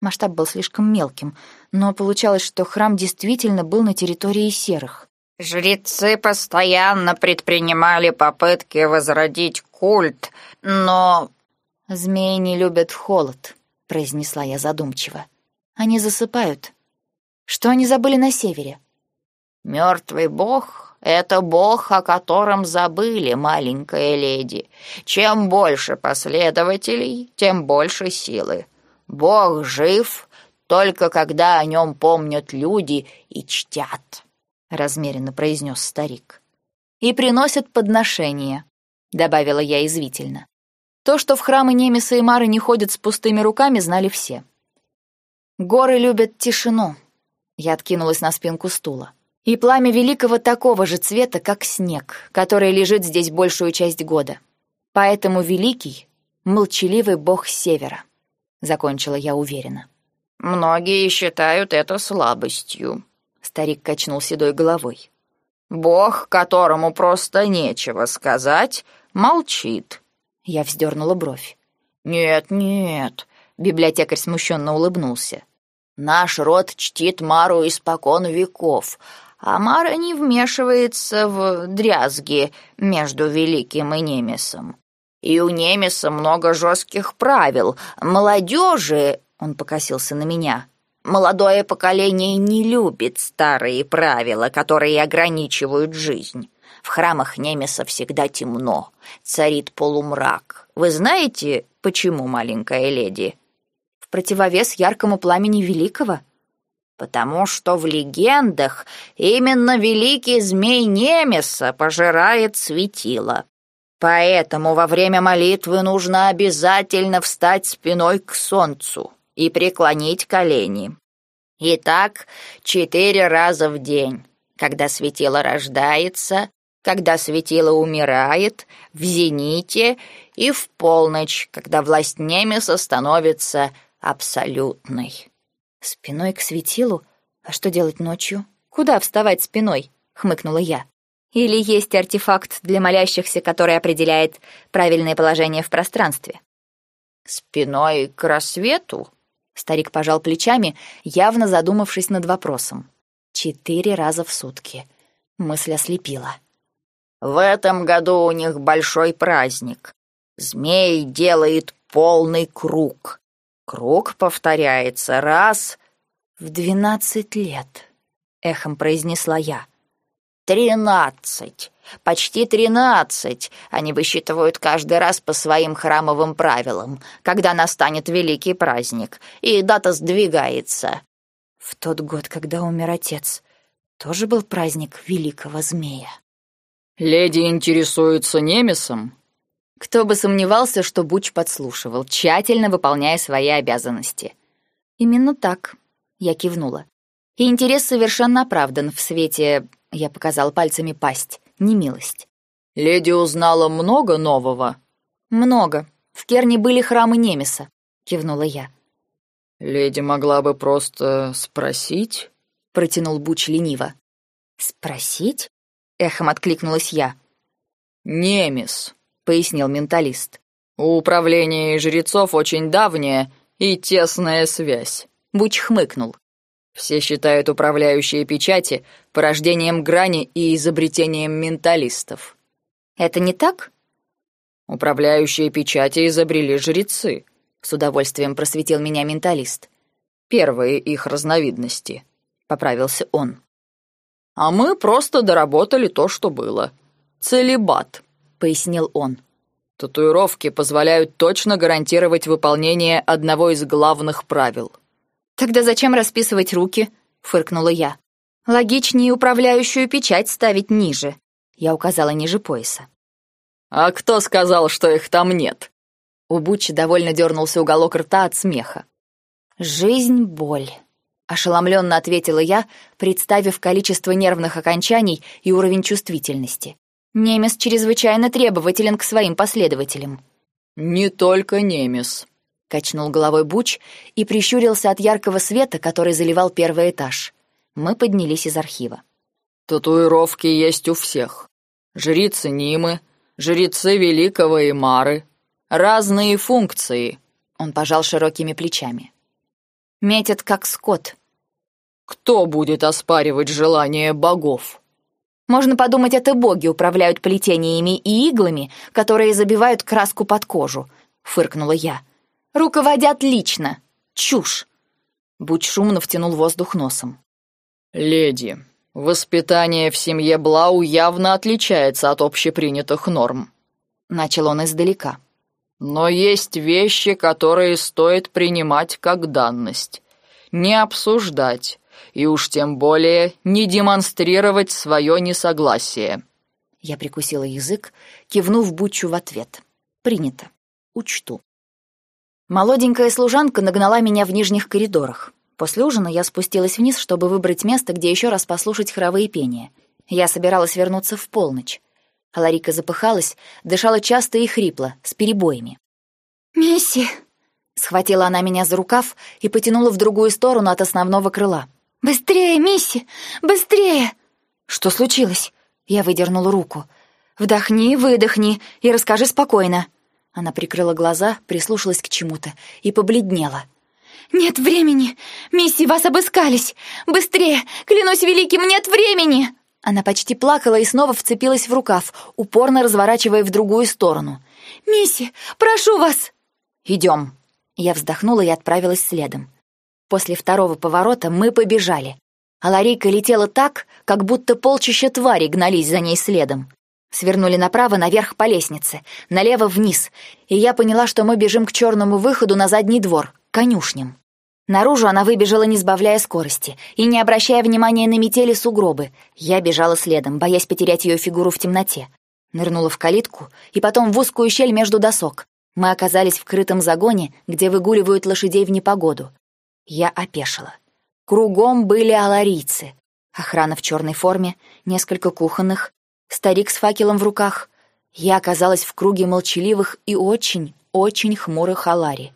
Масштаб был слишком мелким, но получалось, что храм действительно был на территории серых. Жрецы постоянно предпринимали попытки возродить культ, но... «Змеи не любят холод», — произнесла я задумчиво. «Они засыпают. Что они забыли на севере?» «Мертвый бог — это бог, о котором забыли, маленькая леди. Чем больше последователей, тем больше силы. Бог жив, только когда о нем помнят люди и чтят», — размеренно произнес старик. «И приносят подношения», — добавила я извительно. То, что в храмы Немеса и Мары не ходят с пустыми руками, знали все. «Горы любят тишину», — я откинулась на спинку стула. «И пламя Великого такого же цвета, как снег, который лежит здесь большую часть года. Поэтому Великий — молчаливый бог Севера». — закончила я уверенно. «Многие считают это слабостью», — старик качнул седой головой. «Бог, которому просто нечего сказать, молчит». Я вздернула бровь. «Нет, нет», — библиотекарь смущенно улыбнулся. «Наш род чтит Мару испокон веков, а Мара не вмешивается в дрязги между Великим и Немесом. И у Немеса много жестких правил. Молодежи, он покосился на меня, молодое поколение не любит старые правила, которые ограничивают жизнь. В храмах Немеса всегда темно, царит полумрак. Вы знаете, почему, маленькая леди? В противовес яркому пламени Великого? Потому что в легендах именно великий змей Немеса пожирает светило. Поэтому во время молитвы нужно обязательно встать спиной к солнцу и преклонить колени. И так четыре раза в день, когда светило рождается, когда светило умирает, в зените и в полночь, когда власть Немеса становится абсолютной. Спиной к светилу? А что делать ночью? Куда вставать спиной? хмыкнула я. Или есть артефакт для молящихся, который определяет правильное положение в пространстве? «Спиной к рассвету?» Старик пожал плечами, явно задумавшись над вопросом. «Четыре раза в сутки». Мысль ослепила. «В этом году у них большой праздник. Змей делает полный круг. Круг повторяется раз в двенадцать лет», — эхом произнесла я. Тринадцать! Почти тринадцать! Они высчитывают каждый раз по своим храмовым правилам, когда настанет великий праздник, и дата сдвигается. В тот год, когда умер отец, тоже был праздник великого змея. «Леди интересуется Немесом?» Кто бы сомневался, что Буч подслушивал, тщательно выполняя свои обязанности. «Именно так», — я кивнула. «И интерес совершенно оправдан в свете я показал пальцами пасть, не милость. «Леди узнала много нового?» «Много. В Керне были храмы Немеса», — кивнула я. «Леди могла бы просто спросить?» — протянул Буч лениво. «Спросить?» — эхом откликнулась я. «Немес», — пояснил менталист. «У управления жрецов очень давняя и тесная связь». Буч хмыкнул. Все считают управляющие печати порождением грани и изобретением менталистов. Это не так? Управляющие печати изобрели жрецы, с удовольствием просветил меня менталист. Первые их разновидности, поправился он. А мы просто доработали то, что было. Целебат, пояснил он. Татуировки позволяют точно гарантировать выполнение одного из главных правил — «Тогда зачем расписывать руки?» — фыркнула я. «Логичнее управляющую печать ставить ниже». Я указала ниже пояса. «А кто сказал, что их там нет?» У Бучи довольно дернулся уголок рта от смеха. «Жизнь — боль», — ошеломленно ответила я, представив количество нервных окончаний и уровень чувствительности. Немес чрезвычайно требователен к своим последователям. «Не только Немес», — качнул головой Буч и прищурился от яркого света, который заливал первый этаж. Мы поднялись из архива. «Татуировки есть у всех. Жрицы Нимы, жрецы Великого Имары. Разные функции». Он пожал широкими плечами. «Метят, как скот». «Кто будет оспаривать желания богов?» Можно подумать, это боги управляют плетениями и иглами, которые забивают краску под кожу», — фыркнула я. «Руководят лично. Чушь!» Будь шумно втянул воздух носом. «Леди, воспитание в семье Блау явно отличается от общепринятых норм», — начал он издалека. «Но есть вещи, которые стоит принимать как данность, не обсуждать, и уж тем более не демонстрировать свое несогласие». Я прикусила язык, кивнув Бутчу в ответ. «Принято. Учту». Молоденькая служанка нагнала меня в нижних коридорах. После ужина я спустилась вниз, чтобы выбрать место, где еще раз послушать хоровые пения. Я собиралась вернуться в полночь. Ларика запыхалась, дышала часто и хрипло, с перебоями. «Мисси!» Схватила она меня за рукав и потянула в другую сторону от основного крыла. «Быстрее, Мисси! Быстрее!» «Что случилось?» Я выдернула руку. «Вдохни, выдохни и расскажи спокойно». Она прикрыла глаза, прислушалась к чему-то и побледнела. «Нет времени! Мисси, вас обыскались! Быстрее! Клянусь великим, нет времени!» Она почти плакала и снова вцепилась в рукав, упорно разворачивая в другую сторону. «Мисси, прошу вас!» «Идем!» Я вздохнула и отправилась следом. После второго поворота мы побежали. А летела так, как будто полчища тварей гнались за ней следом. Свернули направо наверх по лестнице, налево вниз, и я поняла, что мы бежим к черному выходу на задний двор, конюшням. Наружу она выбежала, не сбавляя скорости, и не обращая внимания на метели сугробы. Я бежала следом, боясь потерять ее фигуру в темноте. Нырнула в калитку и потом в узкую щель между досок. Мы оказались в крытом загоне, где выгуливают лошадей в непогоду. Я опешила. Кругом были аларийцы. Охрана в черной форме, несколько кухонных, старик с факелом в руках. Я оказалась в круге молчаливых и очень, очень хмурых алари.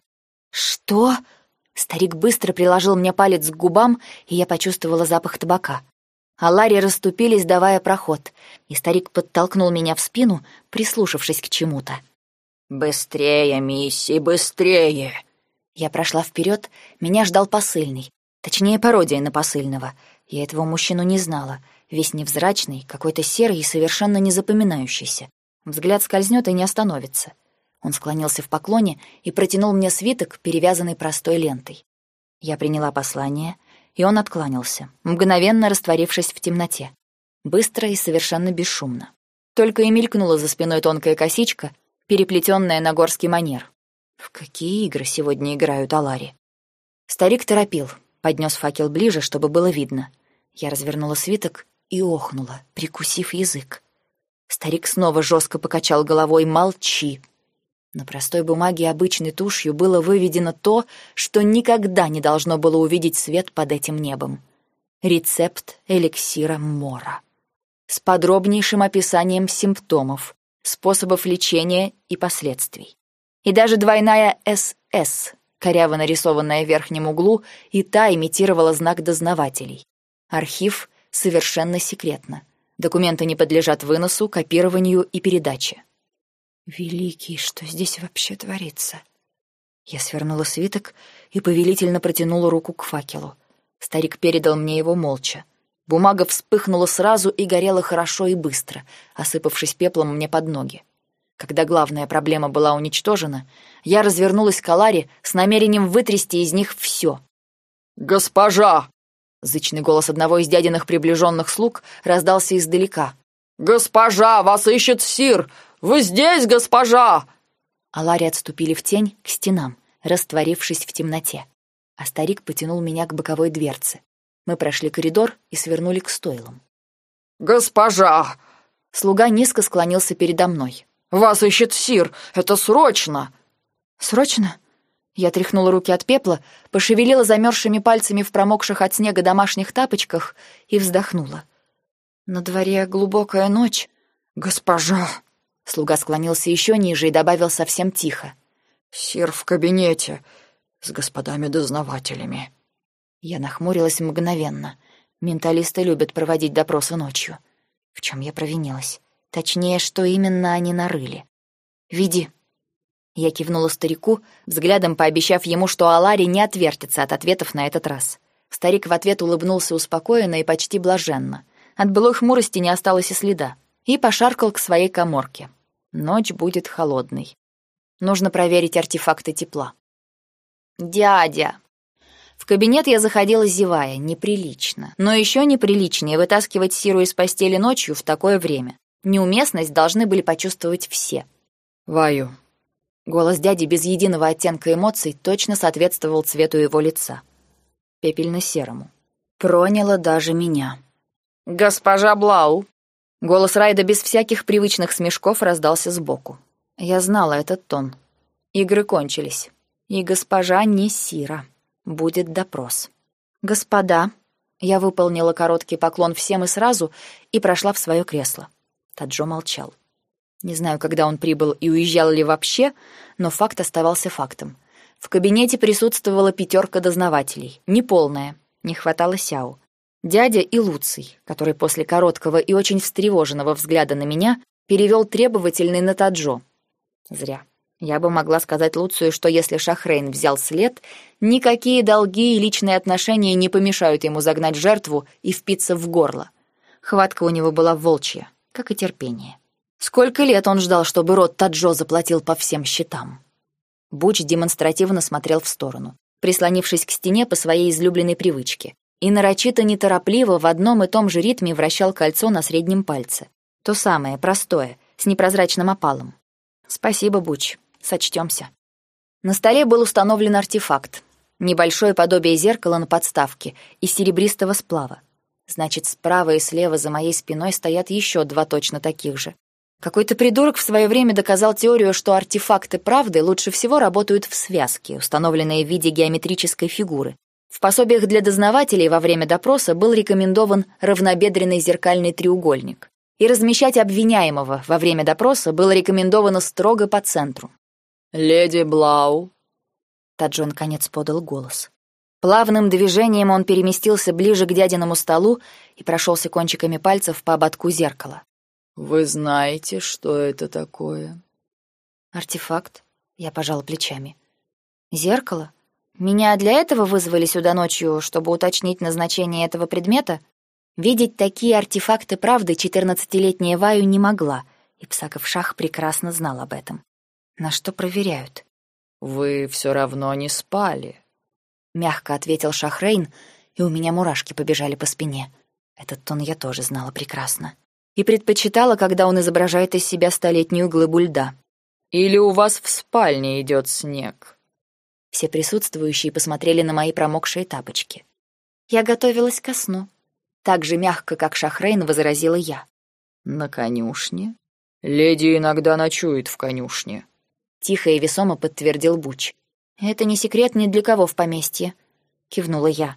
«Что?» Старик быстро приложил мне палец к губам, и я почувствовала запах табака. Алари расступились, давая проход, и старик подтолкнул меня в спину, прислушавшись к чему-то. «Быстрее, мисси, быстрее!» Я прошла вперед, меня ждал посыльный. Точнее, пародия на посыльного. Я этого мужчину не знала. Весь невзрачный, какой-то серый и совершенно не запоминающийся. Взгляд скользнет и не остановится. Он склонился в поклоне и протянул мне свиток, перевязанный простой лентой. Я приняла послание, и он откланялся, мгновенно растворившись в темноте. Быстро и совершенно бесшумно. Только и мелькнула за спиной тонкая косичка, переплетенная на горский манер. В какие игры сегодня играют Алари? Старик торопил, поднес факел ближе, чтобы было видно. Я развернула свиток и охнула, прикусив язык. Старик снова жестко покачал головой «Молчи!». На простой бумаге обычной тушью было выведено то, что никогда не должно было увидеть свет под этим небом. Рецепт эликсира Мора. С подробнейшим описанием симптомов, способов лечения и последствий и даже двойная «СС», коряво нарисованная в верхнем углу, и та имитировала знак дознавателей. Архив совершенно секретно. Документы не подлежат выносу, копированию и передаче. «Великий, что здесь вообще творится?» Я свернула свиток и повелительно протянула руку к факелу. Старик передал мне его молча. Бумага вспыхнула сразу и горела хорошо и быстро, осыпавшись пеплом мне под ноги. Когда главная проблема была уничтожена, я развернулась к Аларе с намерением вытрясти из них все. «Госпожа!» Зычный голос одного из дядиных приближенных слуг раздался издалека. «Госпожа, вас ищет Сир! Вы здесь, госпожа!» Алари отступили в тень к стенам, растворившись в темноте. А старик потянул меня к боковой дверце. Мы прошли коридор и свернули к стойлам. «Госпожа!» Слуга низко склонился передо мной. «Вас ищет Сир! Это срочно!» «Срочно?» Я тряхнула руки от пепла, пошевелила замерзшими пальцами в промокших от снега домашних тапочках и вздохнула. На дворе глубокая ночь. «Госпожа!» Слуга склонился еще ниже и добавил совсем тихо. «Сир в кабинете с господами-дознавателями». Я нахмурилась мгновенно. Менталисты любят проводить допросы ночью. В чем я провинилась? Точнее, что именно они нарыли. «Веди», я кивнула старику, взглядом пообещав ему, что Алари не отвертится от ответов на этот раз. Старик в ответ улыбнулся успокоенно и почти блаженно. От былой хмурости не осталось и следа. И пошаркал к своей коморке. Ночь будет холодной. Нужно проверить артефакты тепла. «Дядя!» В кабинет я заходила, зевая, неприлично. Но еще неприличнее вытаскивать Сиру из постели ночью в такое время. Неуместность должны были почувствовать все. «Ваю, Голос дяди без единого оттенка эмоций точно соответствовал цвету его лица. Пепельно-серому. Проняло даже меня. «Госпожа Блау!» Голос Райда без всяких привычных смешков раздался сбоку. Я знала этот тон. Игры кончились. И госпожа не Сира. Будет допрос. «Господа!» Я выполнила короткий поклон всем и сразу и прошла в свое кресло. Таджо молчал. Не знаю, когда он прибыл и уезжал ли вообще, но факт оставался фактом. В кабинете присутствовала пятерка дознавателей. Неполная, не хватало Сяо. Дядя и Луций, который после короткого и очень встревоженного взгляда на меня перевел требовательный на Таджо. Зря. Я бы могла сказать Луцию, что если Шахрейн взял след, никакие долги и личные отношения не помешают ему загнать жертву и впиться в горло. Хватка у него была волчья, как и терпение. Сколько лет он ждал, чтобы род Таджо заплатил по всем счетам? Буч демонстративно смотрел в сторону, прислонившись к стене по своей излюбленной привычке, и нарочито неторопливо в одном и том же ритме вращал кольцо на среднем пальце. То самое, простое, с непрозрачным опалом. Спасибо, Буч, сочтемся. На столе был установлен артефакт. Небольшое подобие зеркала на подставке из серебристого сплава. Значит, справа и слева за моей спиной стоят еще два точно таких же. Какой-то придурок в свое время доказал теорию, что артефакты правды лучше всего работают в связке, установленные в виде геометрической фигуры. В пособиях для дознавателей во время допроса был рекомендован равнобедренный зеркальный треугольник. И размещать обвиняемого во время допроса было рекомендовано строго по центру. «Леди Блау», — Таджо наконец подал голос. Плавным движением он переместился ближе к дядиному столу и прошелся кончиками пальцев по ободку зеркала. «Вы знаете, что это такое?» «Артефакт», — я пожал плечами. «Зеркало? Меня для этого вызвали сюда ночью, чтобы уточнить назначение этого предмета?» Видеть такие артефакты правды четырнадцатилетняя Ваю не могла, и Псаков Шах прекрасно знал об этом. На что проверяют? «Вы все равно не спали», — мягко ответил Шахрейн, и у меня мурашки побежали по спине. Этот тон я тоже знала прекрасно и предпочитала, когда он изображает из себя столетнюю глыбу льда. «Или у вас в спальне идет снег?» Все присутствующие посмотрели на мои промокшие тапочки. Я готовилась ко сну. Так же мягко, как Шахрейн, возразила я. «На конюшне?» «Леди иногда ночует в конюшне», — тихо и весомо подтвердил Буч. «Это не секрет ни для кого в поместье», — кивнула я.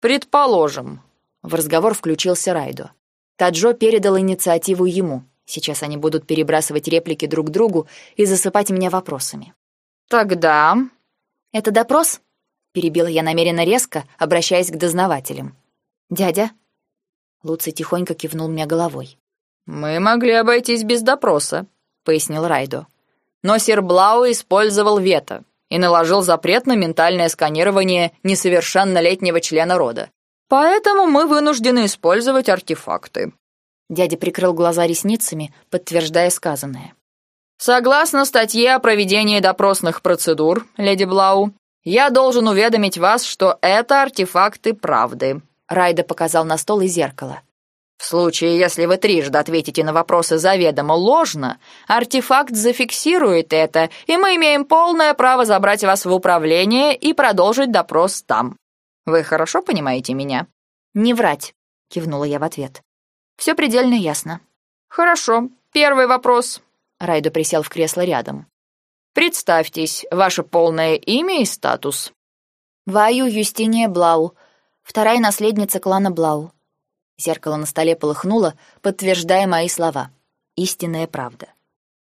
«Предположим». В разговор включился Райдо. Таджо передал инициативу ему. Сейчас они будут перебрасывать реплики друг другу и засыпать меня вопросами. «Тогда...» «Это допрос?» — перебила я намеренно резко, обращаясь к дознавателям. «Дядя?» Луций тихонько кивнул мне головой. «Мы могли обойтись без допроса», — пояснил Райдо. «Но Серблау использовал вето и наложил запрет на ментальное сканирование несовершеннолетнего члена рода. Поэтому мы вынуждены использовать артефакты». Дядя прикрыл глаза ресницами, подтверждая сказанное. «Согласно статье о проведении допросных процедур, леди Блау, я должен уведомить вас, что это артефакты правды». Райда показал на стол и зеркало. В случае, если вы трижды ответите на вопросы заведомо ложно, артефакт зафиксирует это, и мы имеем полное право забрать вас в управление и продолжить допрос там. Вы хорошо понимаете меня?» «Не врать», — кивнула я в ответ. «Все предельно ясно». «Хорошо. Первый вопрос». Райдо присел в кресло рядом. Представьтесь, ваше полное имя и статус». Ваю Юстиния Блау, вторая наследница клана Блау. Зеркало на столе полыхнуло, подтверждая мои слова. Истинная правда.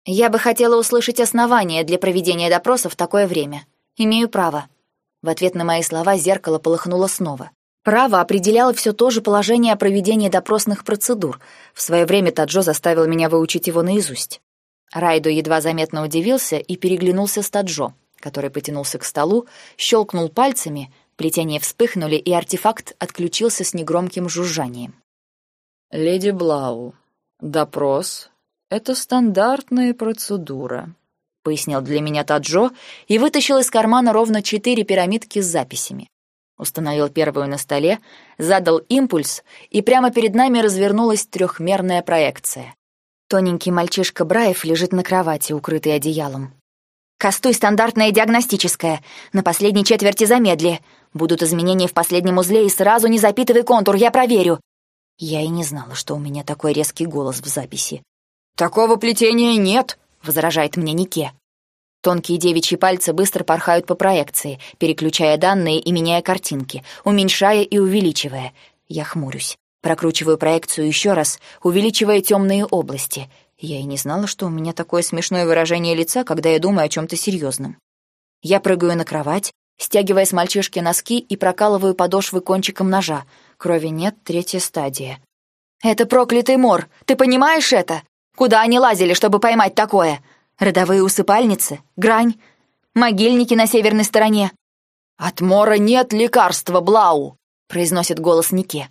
Я бы хотела услышать основания для проведения допроса в такое время. Имею право. В ответ на мои слова зеркало полыхнуло снова. Право определяло все то же положение о проведении допросных процедур. В свое время Таджо заставил меня выучить его наизусть. Райдо едва заметно удивился и переглянулся с Таджо, который потянулся к столу, щелкнул пальцами, плетения вспыхнули, и артефакт отключился с негромким жужжанием. «Леди Блау, допрос — это стандартная процедура», — пояснил для меня Таджо и вытащил из кармана ровно четыре пирамидки с записями. Установил первую на столе, задал импульс, и прямо перед нами развернулась трехмерная проекция. Тоненький мальчишка Браев лежит на кровати, укрытый одеялом. «Кастуй стандартное диагностическое. На последней четверти замедли. Будут изменения в последнем узле, и сразу не запитывай контур, я проверю». Я и не знала, что у меня такой резкий голос в записи. «Такого плетения нет», — возражает мне Нике. Тонкие девичьи пальцы быстро порхают по проекции, переключая данные и меняя картинки, уменьшая и увеличивая. Я хмурюсь. Прокручиваю проекцию еще раз, увеличивая темные области. Я и не знала, что у меня такое смешное выражение лица, когда я думаю о чем-то серьезном. Я прыгаю на кровать, стягивая с мальчишки носки и прокалываю подошвы кончиком ножа. Крови нет, третья стадия. «Это проклятый мор! Ты понимаешь это? Куда они лазили, чтобы поймать такое? Родовые усыпальницы? Грань? Могильники на северной стороне?» «От мора нет лекарства, Блау!» — произносит голос Нике.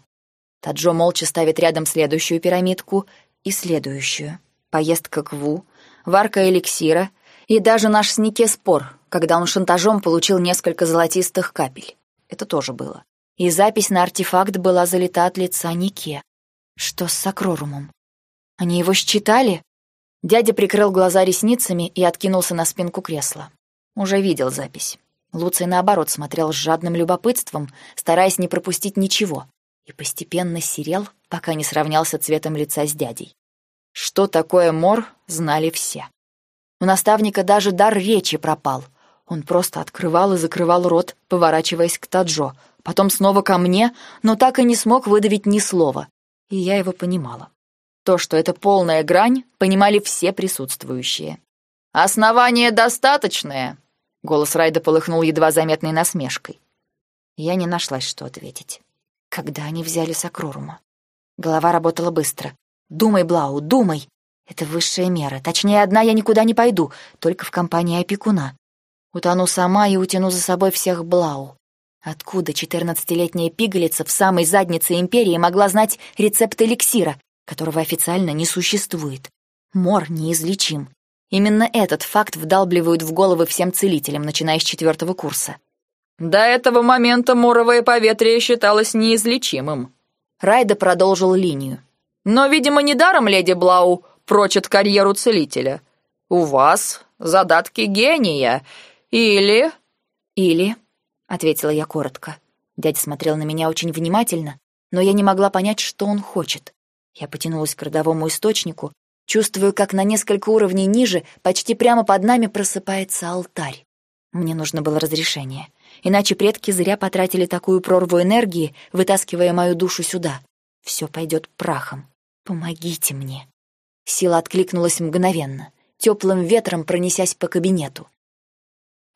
Таджо молча ставит рядом следующую пирамидку и следующую. Поездка к Ву, варка эликсира и даже наш с Нике спор, когда он шантажом получил несколько золотистых капель. Это тоже было. И запись на артефакт была залита от лица Нике. Что с Сакрорумом? Они его считали? Дядя прикрыл глаза ресницами и откинулся на спинку кресла. Уже видел запись. Луций, наоборот, смотрел с жадным любопытством, стараясь не пропустить ничего и постепенно серел, пока не сравнялся цветом лица с дядей. Что такое мор, знали все. У наставника даже дар речи пропал. Он просто открывал и закрывал рот, поворачиваясь к Таджо, потом снова ко мне, но так и не смог выдавить ни слова. И я его понимала. То, что это полная грань, понимали все присутствующие. «Основание достаточное!» Голос Райда полыхнул едва заметной насмешкой. Я не нашлась, что ответить. Когда они взяли Сакрорума? Голова работала быстро. «Думай, Блау, думай! Это высшая мера. Точнее, одна я никуда не пойду, только в компании опекуна. Утону сама и утяну за собой всех Блау. Откуда четырнадцатилетняя пигалица в самой заднице Империи могла знать рецепт эликсира, которого официально не существует? Мор неизлечим. Именно этот факт вдалбливают в головы всем целителям, начиная с четвертого курса. До этого момента моровое поветрие считалось неизлечимым. Райда продолжил линию. Но, видимо, недаром леди Блау прочит карьеру целителя. У вас задатки гения. Или... Или, ответила я коротко. Дядя смотрел на меня очень внимательно, но я не могла понять, что он хочет. Я потянулась к родовому источнику, чувствую, как на несколько уровней ниже, почти прямо под нами просыпается алтарь. Мне нужно было разрешение. Иначе предки зря потратили такую прорву энергии, вытаскивая мою душу сюда. Все пойдет прахом. Помогите мне. Сила откликнулась мгновенно, теплым ветром пронесясь по кабинету.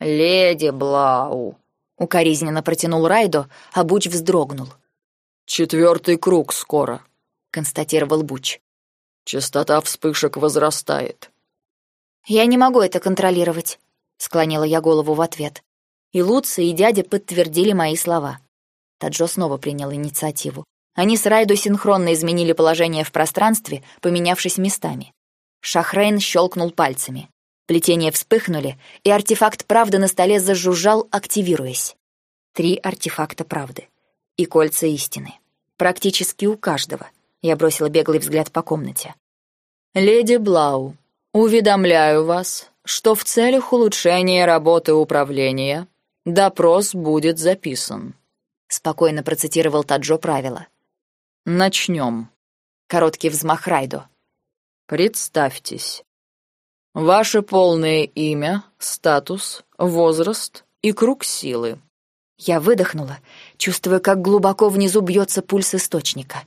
«Леди Блау», — укоризненно протянул Райдо, а Буч вздрогнул. «Четвертый круг скоро», — констатировал Буч. «Частота вспышек возрастает». «Я не могу это контролировать», — склонила я голову в ответ. И Луци, и дядя подтвердили мои слова. Таджо снова принял инициативу. Они с Райдо синхронно изменили положение в пространстве, поменявшись местами. Шахрейн щелкнул пальцами. Плетения вспыхнули, и артефакт правды на столе зажужжал, активируясь. Три артефакта правды. И кольца истины. Практически у каждого. Я бросила беглый взгляд по комнате. «Леди Блау, уведомляю вас, что в целях улучшения работы управления Допрос будет записан. Спокойно процитировал Таджо правила. Начнем. Короткий взмах Райдо. Представьтесь. Ваше полное имя, статус, возраст и круг силы. Я выдохнула, чувствуя, как глубоко внизу бьется пульс источника.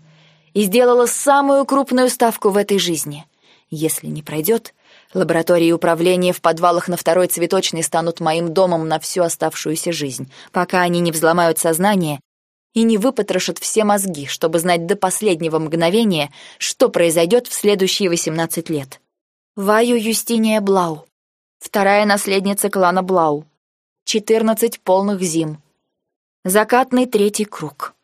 И сделала самую крупную ставку в этой жизни. Если не пройдет, лаборатории управления в подвалах на второй цветочной станут моим домом на всю оставшуюся жизнь, пока они не взломают сознание и не выпотрошат все мозги, чтобы знать до последнего мгновения, что произойдет в следующие 18 лет. Ваю Юстиния Блау. Вторая наследница клана Блау. 14 полных зим. Закатный третий круг.